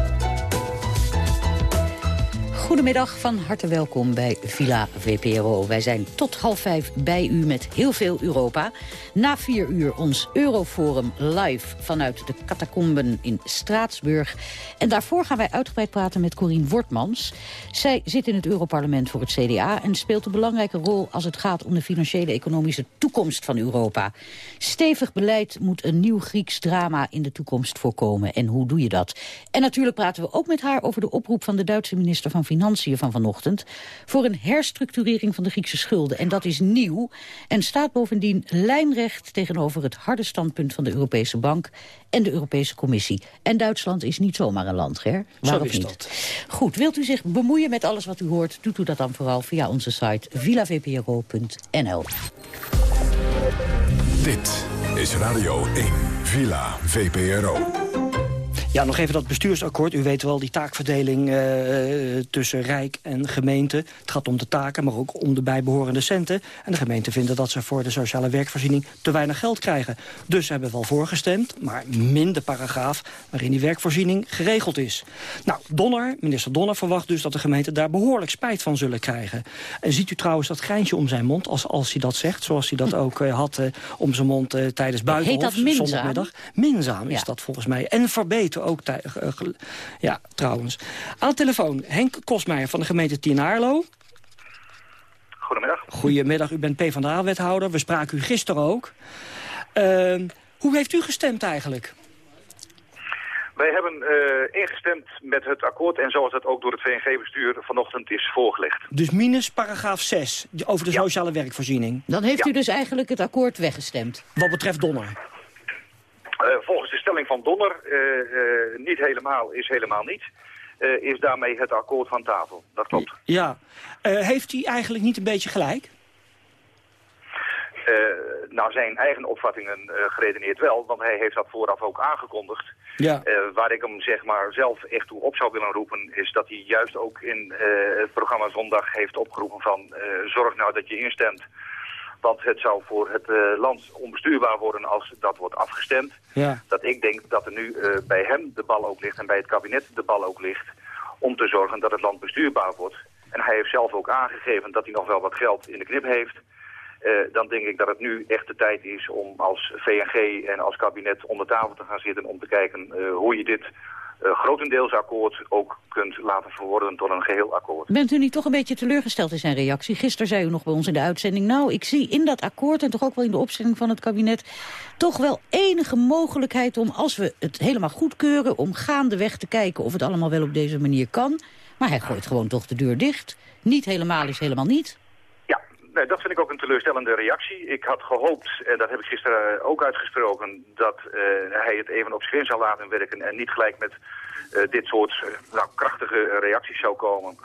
Goedemiddag, van harte welkom bij Villa VPRO. Wij zijn tot half vijf bij u met heel veel Europa. Na vier uur ons Euroforum live vanuit de catacomben in Straatsburg. En daarvoor gaan wij uitgebreid praten met Corien Wortmans. Zij zit in het Europarlement voor het CDA... en speelt een belangrijke rol als het gaat om de financiële economische toekomst van Europa. Stevig beleid moet een nieuw Grieks drama in de toekomst voorkomen. En hoe doe je dat? En natuurlijk praten we ook met haar over de oproep van de Duitse minister van Financiën Financiën van vanochtend... voor een herstructurering van de Griekse schulden. En dat is nieuw en staat bovendien lijnrecht... tegenover het harde standpunt van de Europese Bank en de Europese Commissie. En Duitsland is niet zomaar een land, Ger. Waarom Zo is niet? dat. Goed, wilt u zich bemoeien met alles wat u hoort... doet u dat dan vooral via onze site villavpro.nl. Dit is Radio 1, Villa VPRO. Ja, nog even dat bestuursakkoord. U weet wel, die taakverdeling uh, tussen Rijk en gemeente. Het gaat om de taken, maar ook om de bijbehorende centen. En de gemeenten vinden dat ze voor de sociale werkvoorziening te weinig geld krijgen. Dus ze hebben wel voorgestemd, maar minder paragraaf... waarin die werkvoorziening geregeld is. Nou, Donner, minister Donner verwacht dus dat de gemeenten daar behoorlijk spijt van zullen krijgen. En ziet u trouwens dat grijntje om zijn mond, als, als hij dat zegt... zoals hij dat ook uh, had uh, om zijn mond tijdens buitenhof, Heet dat minzaam? zondagmiddag. Minzaam is Ja. dat volgens mij. En ook eh, Ja, trouwens. Aan de telefoon Henk Kosmeijer van de gemeente Tienaarlo. Goedemiddag. Goedemiddag, u bent PvdA-wethouder. We spraken u gisteren ook. Ehm, hoe heeft u gestemd eigenlijk? Wij hebben eh, ingestemd met het akkoord en zoals dat ook door het VNG-bestuur vanochtend is voorgelegd. Dus minus paragraaf 6 over de sociale werkvoorziening. Dan heeft u dus eigenlijk het akkoord weggestemd. Wat betreft Donner. Eh, volgens de stelling van Donner, eh, eh, niet helemaal is helemaal niet, is daarmee het akkoord van tafel. Dat klopt. Ja. Heeft hij eigenlijk niet een beetje gelijk? Nou, zijn eigen opvattingen uh, geredeneerd wel, want hij heeft dat vooraf ook aangekondigd. Ja. Uh, waar ik hem zeg maar zelf echt toe op zou willen roepen, is dat hij juist ook in het programma Zondag heeft opgeroepen van zorg nou dat je instemt. Want het zou voor het land onbestuurbaar worden als dat wordt afgestemd. Ja. Dat ik denk dat er nu bij hem de bal ook ligt en bij het kabinet de bal ook ligt om te zorgen dat het land bestuurbaar wordt. En hij heeft zelf ook aangegeven dat hij nog wel wat geld in de knip heeft. Uh, dan denk ik dat het nu echt de tijd is om als VNG en als kabinet onder tafel te gaan zitten... om te kijken hoe je dit grotendeels akkoord ook kunt laten verworden tot een geheel akkoord. Bent u niet toch een beetje teleurgesteld in zijn reactie? Gisteren zei u nog bij ons in de uitzending... nou, ik zie in dat akkoord en toch ook wel in de opstelling van het kabinet... toch wel enige mogelijkheid om, als we het helemaal goedkeuren... om gaandeweg te kijken of het allemaal wel op deze manier kan... maar hij gooit gewoon toch de deur dicht. Niet helemaal is helemaal niet. Nee, dat vind ik ook een teleurstellende reactie. Ik had gehoopt, en dat heb ik gisteren ook uitgesproken... dat uh, hij het even op zich zou laten werken... en niet gelijk met uh, dit soort nou, krachtige reacties zou komen.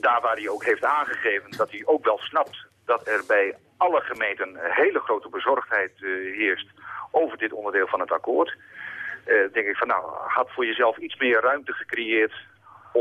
daar waar hij ook heeft aangegeven dat hij ook wel snapt... dat er bij alle gemeenten hele grote bezorgdheid heerst... over dit onderdeel van het akkoord... denk ik van nou, had voor jezelf iets meer ruimte gecreëerd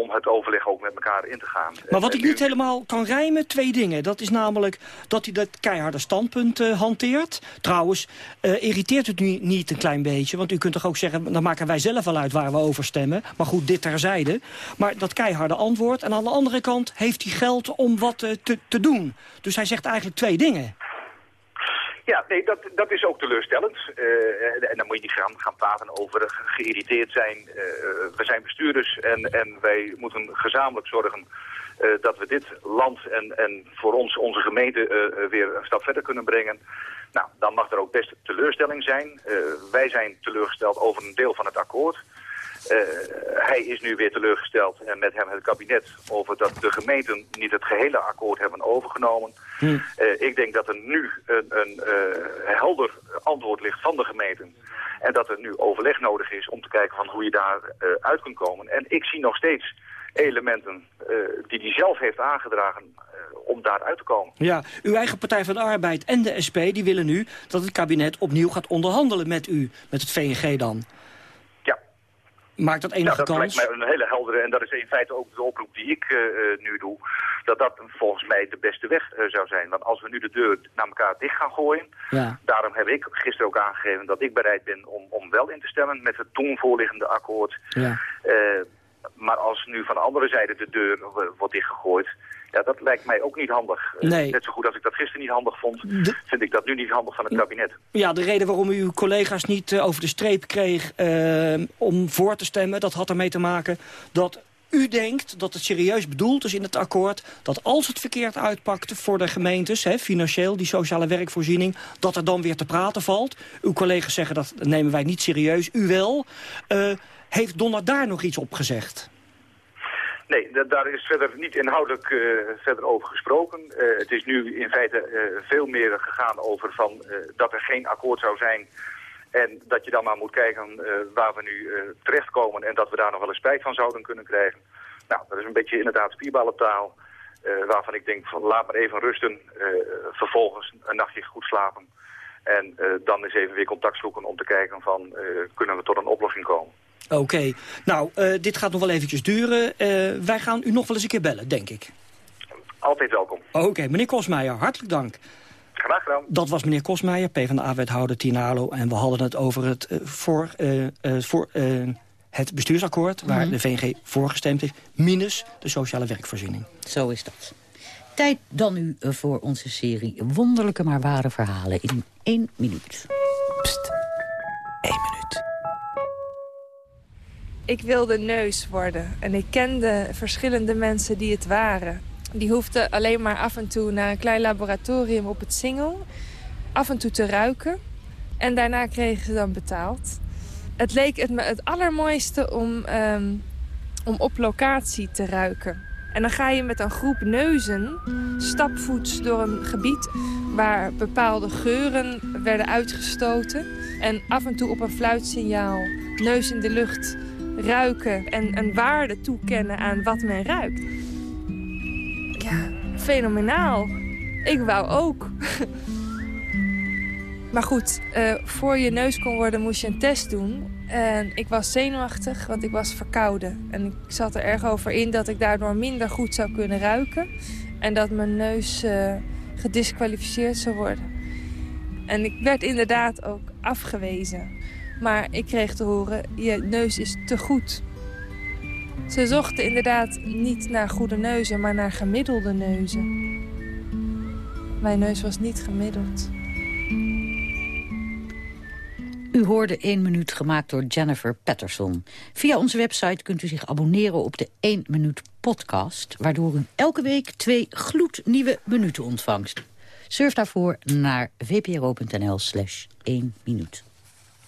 om het overleg ook met elkaar in te gaan. Maar wat ik niet helemaal kan rijmen, twee dingen. Dat is namelijk dat hij dat keiharde standpunt uh, hanteert. Trouwens, uh, irriteert het nu niet een klein beetje? Want u kunt toch ook zeggen, dan maken wij zelf wel uit waar we over stemmen. Maar goed, dit terzijde. Maar dat keiharde antwoord. En aan de andere kant heeft hij geld om wat uh, te, te doen. Dus hij zegt eigenlijk twee dingen. Ja, nee, dat, dat is ook teleurstellend. Uh, en dan moet je niet gaan, gaan praten over geïrriteerd zijn. Uh, we zijn bestuurders en, en wij moeten gezamenlijk zorgen uh, dat we dit land en, en voor ons, onze gemeente, weer een stap verder kunnen brengen. Nou, dan mag er ook best teleurstelling zijn. wij zijn teleurgesteld over een deel van het akkoord. Uh, hij is nu weer teleurgesteld en met hem het kabinet over dat de gemeenten niet het gehele akkoord hebben overgenomen. Hm. Uh, ik denk dat er nu een, een uh, helder antwoord ligt van de gemeenten. En dat er nu overleg nodig is om te kijken van hoe je daar uit kunt komen. En ik zie nog steeds elementen die hij zelf heeft aangedragen om daar uit te komen. Ja, uw eigen Partij van de Arbeid en de SP die willen nu dat het kabinet opnieuw gaat onderhandelen met u, met het VNG dan. Maakt dat enige dat kans? lijkt mij een hele heldere, en dat is in feite ook de oproep die ik uh, nu doe, dat dat volgens mij de beste weg uh, zou zijn. Want als we nu de deur naar elkaar dicht gaan gooien, ja. daarom heb ik gisteren ook aangegeven dat ik bereid ben om, om wel in te stemmen met het toen voorliggende akkoord. Ja. Uh, maar als nu van de andere zijde de deur wordt dichtgegooid, ja, dat lijkt mij ook niet handig. Nee. Net zo goed als ik dat gisteren niet handig vond, de... vind ik dat nu niet handig van het kabinet. Ja, de reden waarom u uw collega's niet uh, over de streep kreeg uh, om voor te stemmen... dat had ermee te maken dat u denkt dat het serieus bedoeld is in het akkoord... dat als het verkeerd uitpakt voor de gemeentes, hè, financieel, die sociale werkvoorziening... dat er dan weer te praten valt. Uw collega's zeggen dat nemen wij niet serieus, u wel. Uh, heeft Donner daar nog iets op gezegd? Nee, daar is verder niet inhoudelijk uh, verder over gesproken. Uh, het is nu in feite uh, veel meer gegaan over van, dat er geen akkoord zou zijn... en dat je dan maar moet kijken waar we nu terechtkomen... en dat we daar nog wel eens spijt van zouden kunnen krijgen. Nou, dat is een beetje inderdaad spierballentaal... waarvan ik denk, van, laat maar even rusten, vervolgens een nachtje goed slapen... en dan eens even weer contact zoeken om te kijken van, kunnen we tot een oplossing komen. Oké. Okay. Nou, uh, dit gaat nog wel eventjes duren. Uh, wij gaan u nog wel eens een keer bellen, denk ik. Altijd welkom. Oké, okay. meneer Kosmeijer, hartelijk dank. Graag gedaan. Dat was meneer Kosmeijer, PvdA-wethouder Tinalo. En we hadden het over het, uh, voor, voor het bestuursakkoord... waar mm -hmm. de VNG voor gestemd heeft, minus de sociale werkvoorziening. Zo is dat. Tijd dan nu voor onze serie Wonderlijke maar ware verhalen in één minuut. Pst, één minuut. Ik wilde neus worden en ik kende verschillende mensen die het waren. Die hoefden alleen maar af en toe naar een klein laboratorium op het Singel. Af en toe te ruiken. En daarna kregen ze dan betaald. Het leek het me het allermooiste om, um, om op locatie te ruiken. En dan ga je met een groep neuzen stapvoets door een gebied... waar bepaalde geuren werden uitgestoten. En af en toe op een fluitsignaal, neus in de lucht ruiken en een waarde toekennen aan wat men ruikt. Ja, fenomenaal. Ik wou ook. Maar goed, uh, voor je neus kon worden moest je een test doen. En ik was zenuwachtig, want ik was verkouden. En ik zat er erg over in dat ik daardoor minder goed zou kunnen ruiken. En dat mijn neus uh, gedisqualificeerd zou worden. En ik werd inderdaad ook afgewezen. Maar ik kreeg te horen, je neus is te goed. Ze zochten inderdaad niet naar goede neuzen, maar naar gemiddelde neuzen. Mijn neus was niet gemiddeld. U hoorde 1 minuut gemaakt door Jennifer Patterson. Via onze website kunt u zich abonneren op de 1 minuut podcast... waardoor u elke week twee gloednieuwe minuten ontvangt. Surf daarvoor naar vpro.nl slash 1 minuut.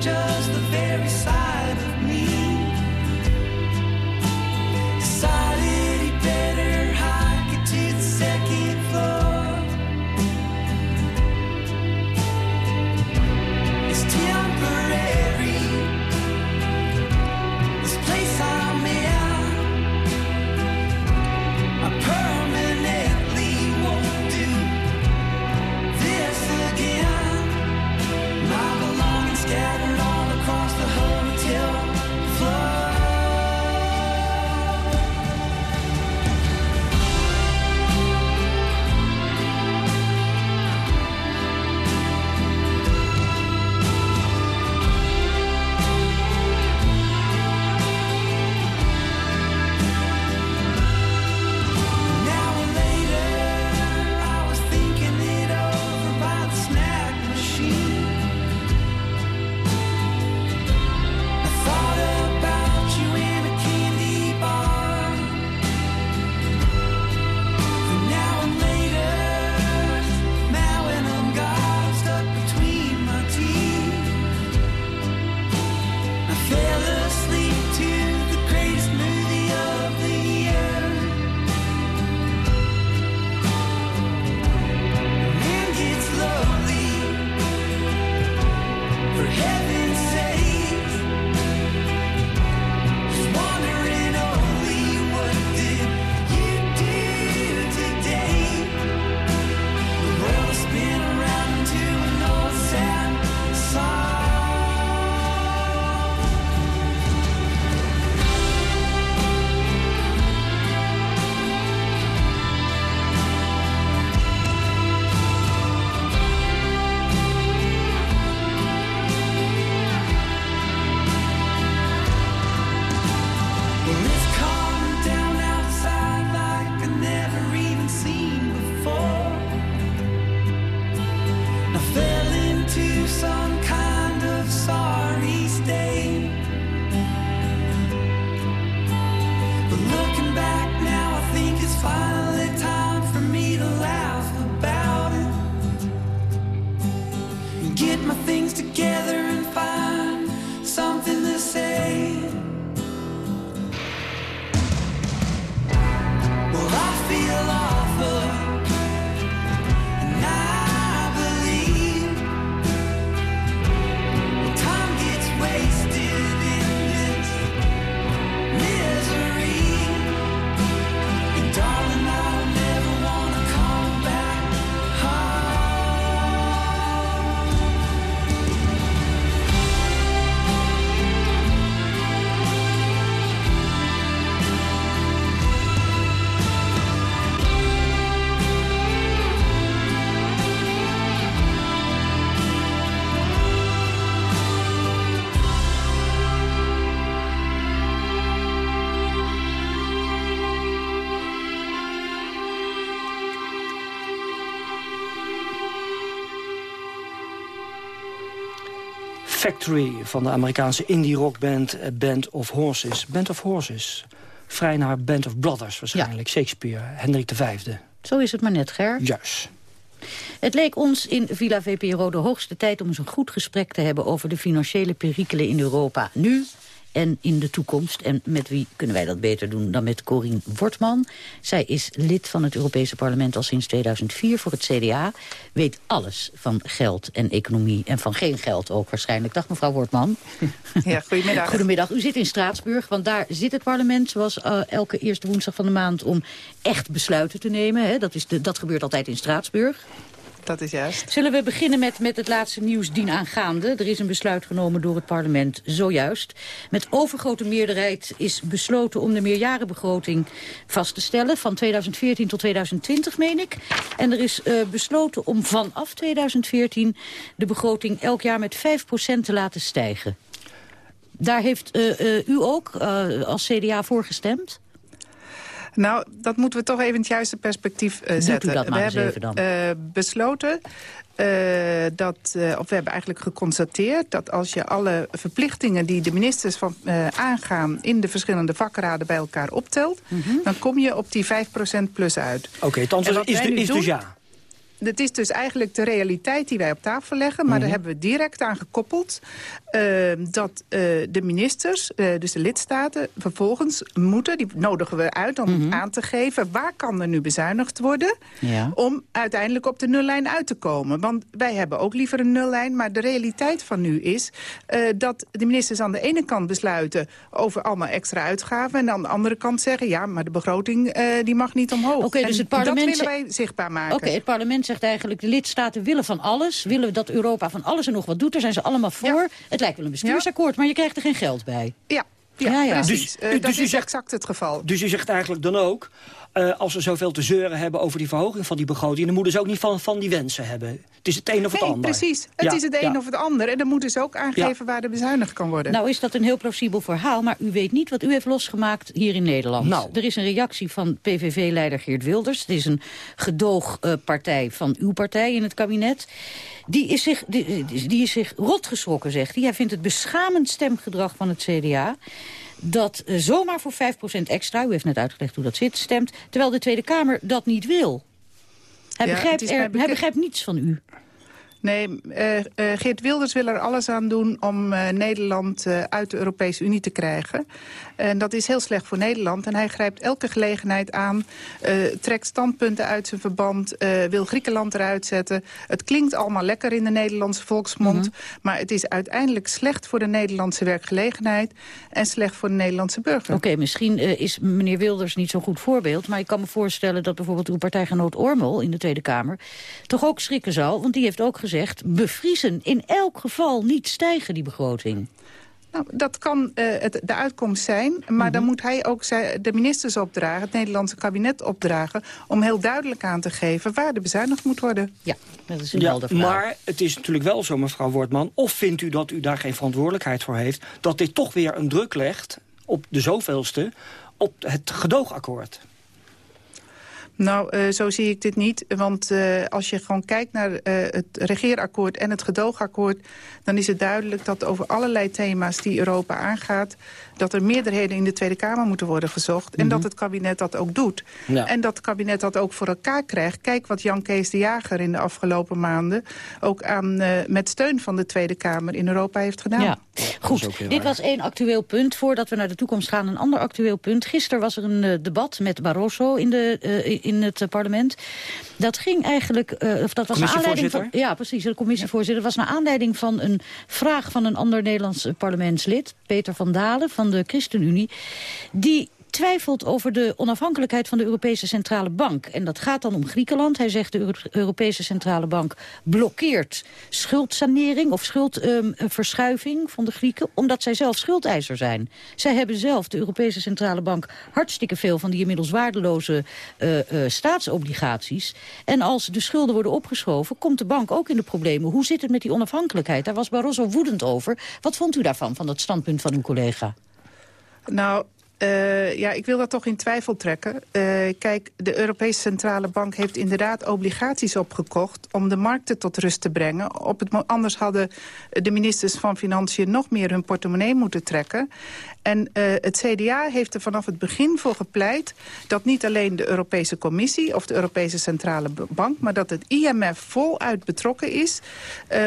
just the very side of me. Side Factory van de Amerikaanse indie rockband eh, Band of Horses. Band of Horses. Vrij naar Band of Brothers waarschijnlijk. Shakespeare, Hendrik V. Zo is het maar net, Ger. Juist. Het leek ons in Villa VPRO de hoogste tijd om eens een goed gesprek te hebben... over de financiële perikelen in Europa. Nu en in de toekomst. En met wie kunnen wij dat beter doen dan met Corine Wortman. Zij is lid van het Europese parlement al sinds 2004 voor het CDA. Weet alles van geld en economie en van geen geld ook waarschijnlijk. Dag mevrouw Wortman. Ja, goedemiddag. Goedemiddag. U zit in Straatsburg, want daar zit het parlement... zoals uh, elke eerste woensdag van de maand om echt besluiten te nemen. Hè? Dat, is de, dat gebeurt altijd in Straatsburg dat is juist. Zullen we beginnen met, met het laatste nieuws dienaangaande? Er is een besluit genomen door het parlement, zojuist. Met overgrote meerderheid is besloten om de meerjarenbegroting vast te stellen... van 2014 tot 2020, meen ik. En er is uh, besloten om vanaf 2014 de begroting elk jaar met 5% te laten stijgen. Daar heeft uh, uh, u ook als CDA voor gestemd? Nou, dat moeten we toch even in het juiste perspectief uh, zetten. we hebben uh, besloten uh, dat, of we hebben eigenlijk geconstateerd dat als je alle verplichtingen die de ministers van, aangaan in de verschillende vakraden bij elkaar optelt, mm -hmm. dan kom je op die 5% plus uit. Oké, okay, het antwoord is, is dus ja. Dat is dus eigenlijk de realiteit die wij op tafel leggen. Maar mm -hmm. daar hebben we direct aan gekoppeld uh, dat uh, de ministers, uh, dus de lidstaten, vervolgens moeten... die nodigen we uit om mm -hmm. aan te geven... waar kan er nu bezuinigd worden... Ja. om uiteindelijk op de nullijn uit te komen. Want wij hebben ook liever een nullijn. Maar de realiteit van nu is dat de ministers aan de ene kant besluiten... over allemaal extra uitgaven. En aan de andere kant zeggen... ja, maar de begroting die mag niet omhoog. Oké, okay, dus het parlement... dat willen wij zichtbaar maken. Oké, okay, het parlement zegt eigenlijk... de lidstaten willen van alles. Willen dat Europa van alles en nog wat doet. Daar zijn ze allemaal voor. Ja. Het lijkt wel een bestuursakkoord, maar je krijgt er geen geld bij. Ja, ja, ja, ja. precies. Dus, uh, dat dus is zegt, exact het geval. Dus u zegt eigenlijk dan ook... Uh, als we zoveel te zeuren hebben over die verhoging van die begroting... dan moeten ze ook niet van, van die wensen hebben. Het is het een of het nee, ander. precies. Het ja, is het een ja. of het ander. En dan moeten ze ook aangeven waar er bezuinigd kan worden. Nou is dat een heel plausibel verhaal... maar u weet niet wat u heeft losgemaakt hier in Nederland. Nou. Er is een reactie van PVV-leider Geert Wilders. Het is een gedoogpartij uh, van uw partij in het kabinet. Die is zich, die, die is zich rot geschrokken, zegt hij. Hij vindt het beschamend stemgedrag van het CDA dat uh, zomaar voor 5% extra, u heeft net uitgelegd hoe dat zit, stemt... terwijl de Tweede Kamer dat niet wil. Hij, ja, begrijpt, er, hij begrijpt niets van u. Nee, uh, uh, Geert Wilders wil er alles aan doen om uh, Nederland uit de Europese Unie te krijgen. En dat is heel slecht voor Nederland. En hij grijpt elke gelegenheid aan, trekt standpunten uit zijn verband... wil Griekenland eruit zetten. Het klinkt allemaal lekker in de Nederlandse volksmond... Mm -hmm. maar het is uiteindelijk slecht voor de Nederlandse werkgelegenheid... en slecht voor de Nederlandse burger. Oké, okay, misschien is meneer Wilders niet zo'n goed voorbeeld... maar ik kan me voorstellen dat bijvoorbeeld uw partijgenoot Ormel in de Tweede Kamer... toch ook schrikken zal, want die heeft ook gezegd gezegd... bevriezen, in elk geval niet stijgen, die begroting. Nou, dat kan uh, het, de uitkomst zijn, maar mm -hmm. dan moet hij ook de ministers opdragen... het Nederlandse kabinet opdragen... om heel duidelijk aan te geven waar er bezuinigd moet worden. Ja, dat is een ja, helder vraag. Maar het is natuurlijk wel zo, mevrouw Wortman... of vindt u dat u daar geen verantwoordelijkheid voor heeft... dat dit toch weer een druk legt, op de zoveelste... op het gedoogakkoord? Nou, uh, zo zie ik dit niet. Want uh, als je gewoon kijkt naar uh, het regeerakkoord en het gedoogakkoord... dan is het duidelijk dat over allerlei thema's die Europa aangaat... dat er meerderheden in de Tweede Kamer moeten worden gezocht... Mm -hmm. en dat het kabinet dat ook doet. Ja. En dat het kabinet dat ook voor elkaar krijgt. Kijk wat Jan Kees de Jager in de afgelopen maanden... ook aan, met steun van de Tweede Kamer in Europa heeft gedaan. Ja. Goed, dit was één actueel punt. Voordat we naar de toekomst gaan, een ander actueel punt. Gisteren was er een debat met Barroso in de in het parlement. Dat ging eigenlijk... Uh, of dat was naar aanleiding van, Ja, precies, de commissievoorzitter. Dat was naar aanleiding van een vraag van een ander Nederlands parlementslid... Peter van Dalen van de ChristenUnie... die twijfelt over de onafhankelijkheid van de Europese Centrale Bank. En dat gaat dan om Griekenland. Hij zegt de Euro Europese Centrale Bank blokkeert schuldsanering of schuldverschuiving um, van de Grieken, omdat zij zelf schuldeiser zijn. Zij hebben zelf, de Europese Centrale Bank, hartstikke veel van die inmiddels waardeloze uh, uh, staatsobligaties. En als de schulden worden opgeschoven, komt de bank ook in de problemen. Hoe zit het met die onafhankelijkheid? Daar was Barroso woedend over. Wat vond u daarvan, van dat standpunt van uw collega? Nou, Uh, ja, ik wil dat toch in twijfel trekken. Uh, kijk, de Europese Centrale Bank heeft inderdaad obligaties opgekocht... om de markten tot rust te brengen. Op het, anders hadden de ministers van Financiën nog meer hun portemonnee moeten trekken. En uh, het CDA heeft er vanaf het begin voor gepleit... dat niet alleen de Europese Commissie of de Europese Centrale Bank... maar dat het IMF voluit betrokken is...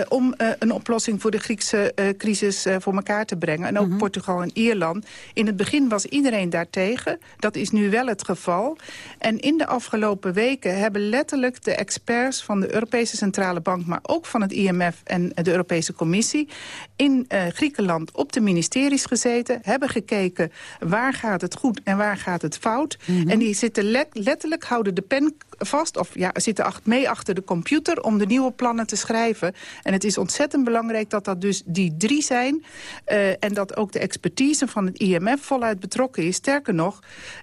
om een oplossing voor de Griekse crisis voor elkaar te brengen. En ook mm -hmm. Portugal en Ierland. In het begin was iedereen daartegen. Dat is nu wel het geval. En in de afgelopen weken hebben letterlijk de experts van de Europese Centrale Bank... maar ook van het IMF en de Europese Commissie... in uh, Griekenland op de ministeries gezeten, hebben gekeken... waar gaat het goed en waar gaat het fout. Mm -hmm. En die zitten let letterlijk, houden de pen vast... of ja, zitten mee achter de computer om de nieuwe plannen te schrijven. En het is ontzettend belangrijk dat dat dus die drie zijn... Uh, en dat ook de expertise van het IMF voluit betrokken is. Sterker nog,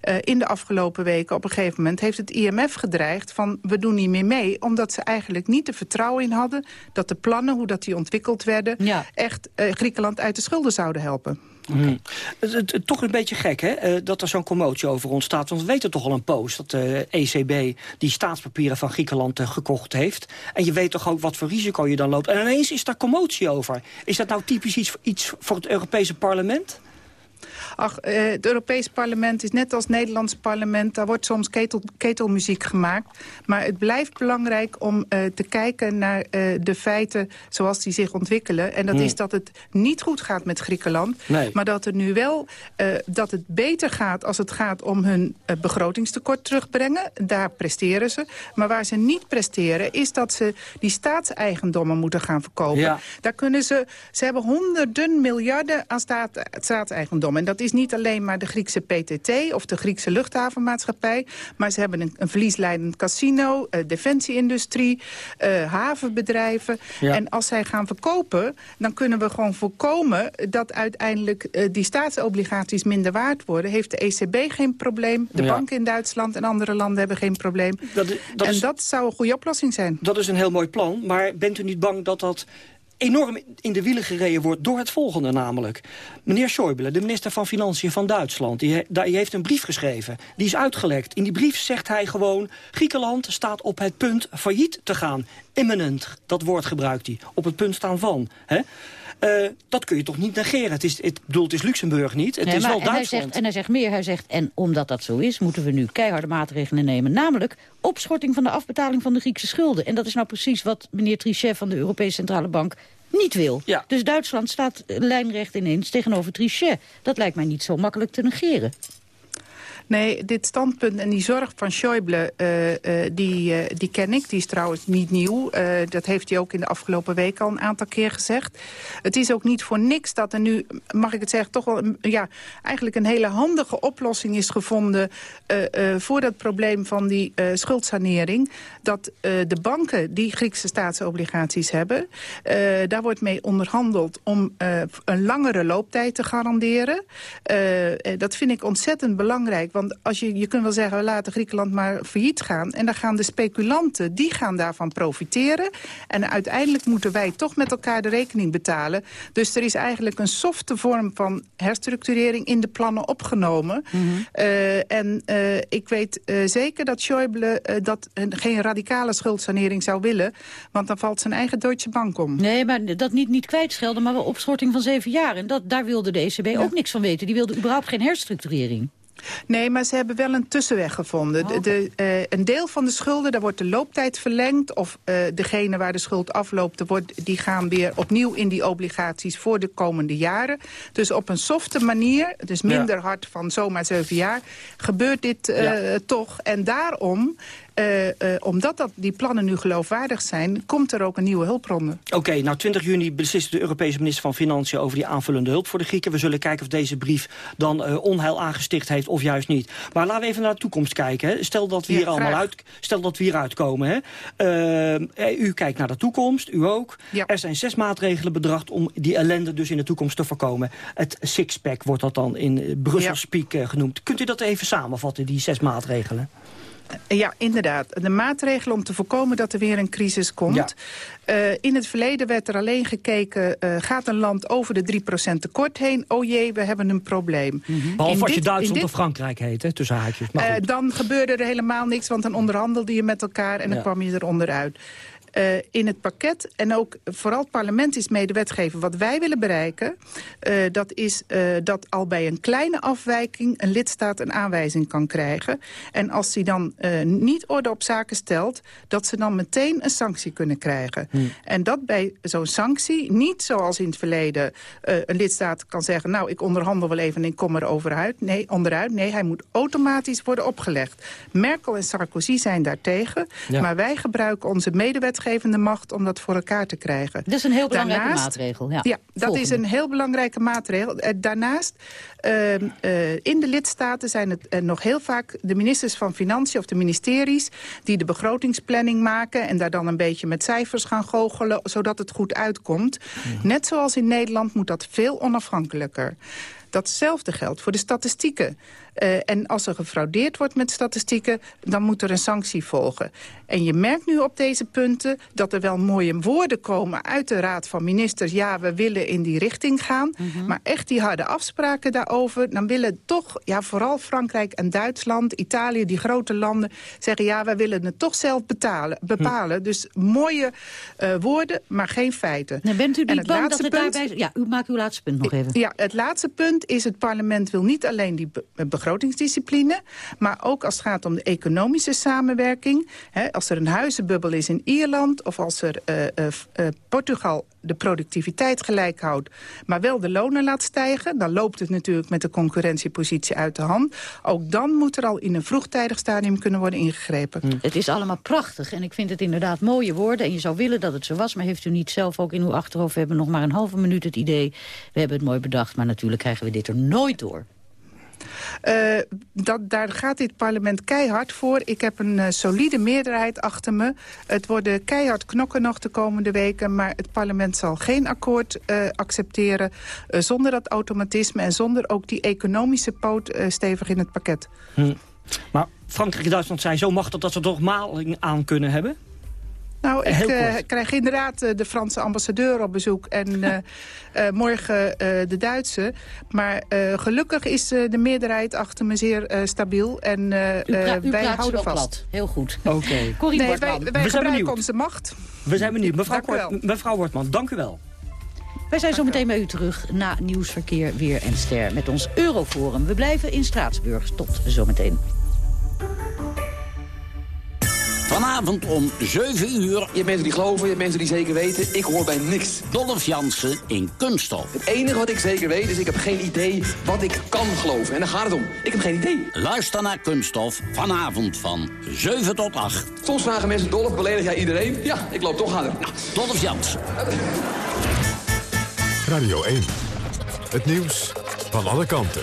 uh, in de afgelopen weken op een gegeven moment... heeft het IMF gedreigd van we doen niet meer mee... omdat ze eigenlijk niet de vertrouwen in hadden... dat de plannen, hoe dat die ontwikkeld werden... Ja. echt uh, Griekenland uit de schulden zouden helpen. Okay. Hmm. Het, het, toch een beetje gek hè, uh, dat er zo'n commotie over ontstaat. Want we weten toch al een poos dat de uh, ECB die staatspapieren van Griekenland uh, gekocht heeft. En je weet toch ook wat voor risico je dan loopt. En ineens is daar commotie over. Is dat nou typisch iets, iets voor het Europese parlement? Ach, uh, het Europees parlement is net als het Nederlands parlement. Daar wordt soms ketel, ketelmuziek gemaakt. Maar het blijft belangrijk om uh, te kijken naar uh, de feiten zoals die zich ontwikkelen. En dat hmm. is dat het niet goed gaat met Griekenland. Nee. Maar dat, er nu wel, dat het beter gaat als het gaat om hun begrotingstekort terugbrengen. Daar presteren ze. Maar waar ze niet presteren is dat ze die staatseigendommen moeten gaan verkopen. Ja. Daar kunnen ze, ze hebben honderden miljarden aan staat, staatseigendommen. En dat is niet alleen maar de Griekse PTT of de Griekse luchthavenmaatschappij. Maar ze hebben een, een verliesleidend casino, uh, defensieindustrie, uh, havenbedrijven. Ja. En als zij gaan verkopen, dan kunnen we gewoon voorkomen dat uiteindelijk uh, die staatsobligaties minder waard worden. Heeft de ECB geen probleem, de ja. banken in Duitsland en andere landen hebben geen probleem. Dat, dat en is, dat zou een goede oplossing zijn. Dat is een heel mooi plan, maar bent u niet bang dat dat enorm in de wielen gereden wordt door het volgende namelijk. Meneer Schäuble, de minister van Financiën van Duitsland... Die, heeft een brief geschreven, die is uitgelekt. In die brief zegt hij gewoon... Griekenland staat op het punt failliet te gaan. Imminent, dat woord gebruikt hij. Op het punt staan van. Hè? Uh, dat kun je toch niet negeren. Het is, het, bedoel, het is Luxemburg niet, het nee, is wel en Duitsland. Hij zegt, en hij zegt meer, hij zegt... en omdat dat zo is, moeten we nu keiharde maatregelen nemen. Namelijk opschorting van de afbetaling van de Griekse schulden. En dat is nou precies wat meneer Trichet van de Europese Centrale Bank niet wil. Ja. Dus Duitsland staat lijnrecht ineens tegenover Trichet. Dat lijkt mij niet zo makkelijk te negeren. Nee, dit standpunt en die zorg van Schäuble, uh, uh, die, uh, die ken ik. Die is trouwens niet nieuw. dat heeft hij ook in de afgelopen week al een aantal keer gezegd. Het is ook niet voor niks dat er nu, mag ik het zeggen, toch wel ja, eigenlijk een hele handige oplossing is gevonden voor dat probleem van die schuldsanering. Dat de banken die Griekse staatsobligaties hebben, daar wordt mee onderhandeld om een langere looptijd te garanderen. dat vind ik ontzettend belangrijk. Want als je, je kunt wel zeggen, we laten Griekenland maar failliet gaan. En dan gaan de speculanten, die gaan daarvan profiteren. En uiteindelijk moeten wij toch met elkaar de rekening betalen. Dus er is eigenlijk een softe vorm van herstructurering in de plannen opgenomen. Mm -hmm. uh, en uh, ik weet uh, zeker dat Schäuble dat geen radicale schuldsanering zou willen. Want dan valt zijn eigen Deutsche Bank om. Nee, maar dat niet, niet kwijtschelden, maar wel opschorting van zeven jaar. En dat, daar wilde de ECB ja. ook niks van weten. Die wilde überhaupt geen herstructurering. Nee, maar ze hebben wel een tussenweg gevonden. Oh, okay. de, de, uh, een deel van de schulden, daar wordt de looptijd verlengd. Of uh, degene waar de schuld afloopt, wordt, die gaan weer opnieuw in die obligaties voor de komende jaren. Dus op een softe manier, dus minder ja. hard van zomaar zeven jaar, gebeurt dit uh, ja. toch. En daarom uh, uh, omdat dat, die plannen nu geloofwaardig zijn... komt er ook een nieuwe hulpronde. Oké, okay, nou 20 juni beslist de Europese minister van Financiën... over die aanvullende hulp voor de Grieken. We zullen kijken of deze brief dan uh, onheil aangesticht heeft of juist niet. Maar laten we even naar de toekomst kijken. Hè. Stel dat we hier ja, allemaal uit, stel dat we hier uitkomen. Hè. u kijkt naar de toekomst, u ook. Ja. Er zijn zes maatregelen bedacht om die ellende dus in de toekomst te voorkomen. Het sixpack wordt dat dan in Brussel speak genoemd. Kunt u dat even samenvatten, die zes maatregelen? Ja, inderdaad. De maatregelen om te voorkomen dat er weer een crisis komt. Uh, in het verleden werd er alleen gekeken... Uh, gaat een land over de 3% tekort heen? Oh jee, we hebben een probleem. Mm -hmm. Behalve als je Duitsland of Frankrijk heet, hè, tussen haakjes. Uh, dan gebeurde er helemaal niks, want dan onderhandelde je met elkaar... en dan kwam je eronder uit. Uh, in het pakket. En ook vooral het parlement is medewetgever. Wat wij willen bereiken, uh, dat is uh, dat al bij een kleine afwijking... een lidstaat een aanwijzing kan krijgen. En als die dan niet orde op zaken stelt... dat ze dan meteen een sanctie kunnen krijgen. Hmm. En dat bij zo'n sanctie niet zoals in het verleden... een lidstaat kan zeggen, nou, ik onderhandel wel even en ik kom er overuit. Nee, onderuit. Nee, hij moet automatisch worden opgelegd. Merkel en Sarkozy zijn daartegen. Ja. Maar wij gebruiken onze medewetgeving macht om dat voor elkaar te krijgen. Dat is een heel belangrijke Daarnaast, maatregel. Ja, ja dat Volgende. is een heel belangrijke maatregel. Daarnaast, uh, uh, in de lidstaten zijn het uh, nog heel vaak de ministers van Financiën of de ministeries... die de begrotingsplanning maken en daar dan een beetje met cijfers gaan goochelen... zodat het goed uitkomt. Ja. Net zoals in Nederland moet dat veel onafhankelijker. Datzelfde geldt voor de statistieken. Uh, en als er gefraudeerd wordt met statistieken, dan moet er een sanctie volgen. En je merkt nu op deze punten dat er wel mooie woorden komen uit de Raad van Ministers. Ja, we willen in die richting gaan. Mm -hmm. Maar echt die harde afspraken daarover, dan willen toch, ja, vooral Frankrijk en Duitsland, Italië, die grote landen, zeggen ja, wij willen het toch zelf betalen, bepalen. Hm. Dus mooie uh, woorden, maar geen feiten. Nou, bent u niet bang dat het punt, daarbij... Ja, u maakt uw laatste punt nog even. Ja, het laatste punt is het parlement wil niet alleen die be begrotingsdiscipline... maar ook als het gaat om de economische samenwerking. Hè, als er een huizenbubbel is in Ierland... of als er uh, uh, Portugal de productiviteit gelijk houdt... maar wel de lonen laat stijgen... dan loopt het natuurlijk met de concurrentiepositie uit de hand. Ook dan moet er al in een vroegtijdig stadium kunnen worden ingegrepen. Hm. Het is allemaal prachtig en ik vind het inderdaad mooie woorden... en je zou willen dat het zo was, maar heeft u niet zelf ook in uw achterhoofd... we hebben nog maar een halve minuut het idee, we hebben het mooi bedacht... maar natuurlijk krijgen we dit er nooit door. Uh, dat, daar gaat dit parlement keihard voor. Ik heb een uh, solide meerderheid achter me. Het worden keihard knokken nog de komende weken... maar het parlement zal geen akkoord uh, accepteren... zonder dat automatisme en zonder ook die economische poot stevig in het pakket. Hm. Maar Frankrijk en Duitsland zijn zo machtig dat ze toch maling aan kunnen hebben? Nou, ik uh, krijg inderdaad uh, de Franse ambassadeur op bezoek en uh, morgen de Duitse. Maar gelukkig is de meerderheid achter me zeer stabiel en wij houden vast. Plat. Heel goed. Oké. Okay. nee, wij, wij We gebruiken benieuwd. onze macht. We zijn benieuwd. Mevrouw, Kort, mevrouw Wortman, dank u wel. Wij zijn zo meteen bij u terug na Nieuwsverkeer, Weer en Ster met ons Euroforum. We blijven in Straatsburg. Tot zometeen. Vanavond om 7 uur. Je hebt mensen die geloven, je hebt mensen die zeker weten. Ik hoor bij niks. Dolph Jansen in Kunststof. Het enige wat ik zeker weet is, ik heb geen idee wat ik kan geloven. En daar gaat het om. Ik heb geen idee. Luister naar Kunststof vanavond van 7 tot 8. Soms vragen mensen, Dolph, beledig jij iedereen? Ja, ik loop toch harder. Nou. Dolph Jansen. Radio 1. Het nieuws van alle kanten.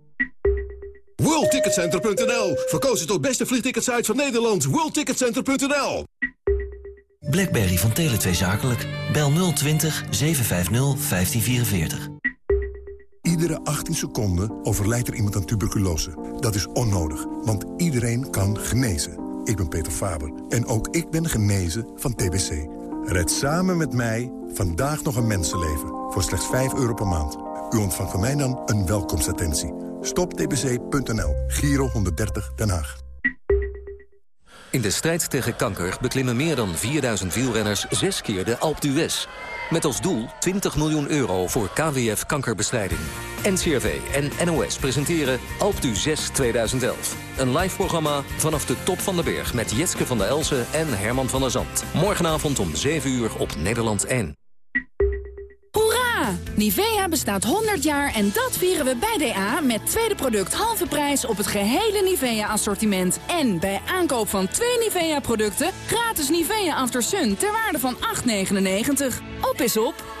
WorldTicketCenter.nl. Verkozen tot beste vliegticketsite van Nederland. WorldTicketCenter.nl. Blackberry van Tele2 Zakelijk. Bel 020 750 1544. Iedere 18 seconden overlijdt er iemand aan tuberculose. Dat is onnodig, want iedereen kan genezen. Ik ben Peter Faber en ook ik ben genezen van TBC. Red samen met mij vandaag nog een mensenleven voor slechts 5 euro per maand. U ontvangt van mij dan een welkomstattentie. Stoptbc.nl, Giro 130 Den Haag. In de strijd tegen kanker beklimmen meer dan 4000 wielrenners zes keer de Alpe d'Huez. Met als doel 20 miljoen euro voor KWF kankerbestrijding. NCRV en NOS presenteren Alpe d'Huez 2011. Een live programma vanaf de top van de berg met Jetske van der Elsen en Herman van der Zand. Morgenavond om 7 uur op Nederland 1. Nivea bestaat 100 jaar en dat vieren we bij DA met tweede product halve prijs op het gehele Nivea-assortiment. En bij aankoop van twee Nivea-producten gratis Nivea After Sun ter waarde van 8,99. Op is op.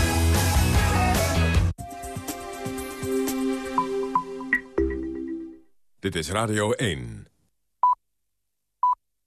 Dit is Radio 1.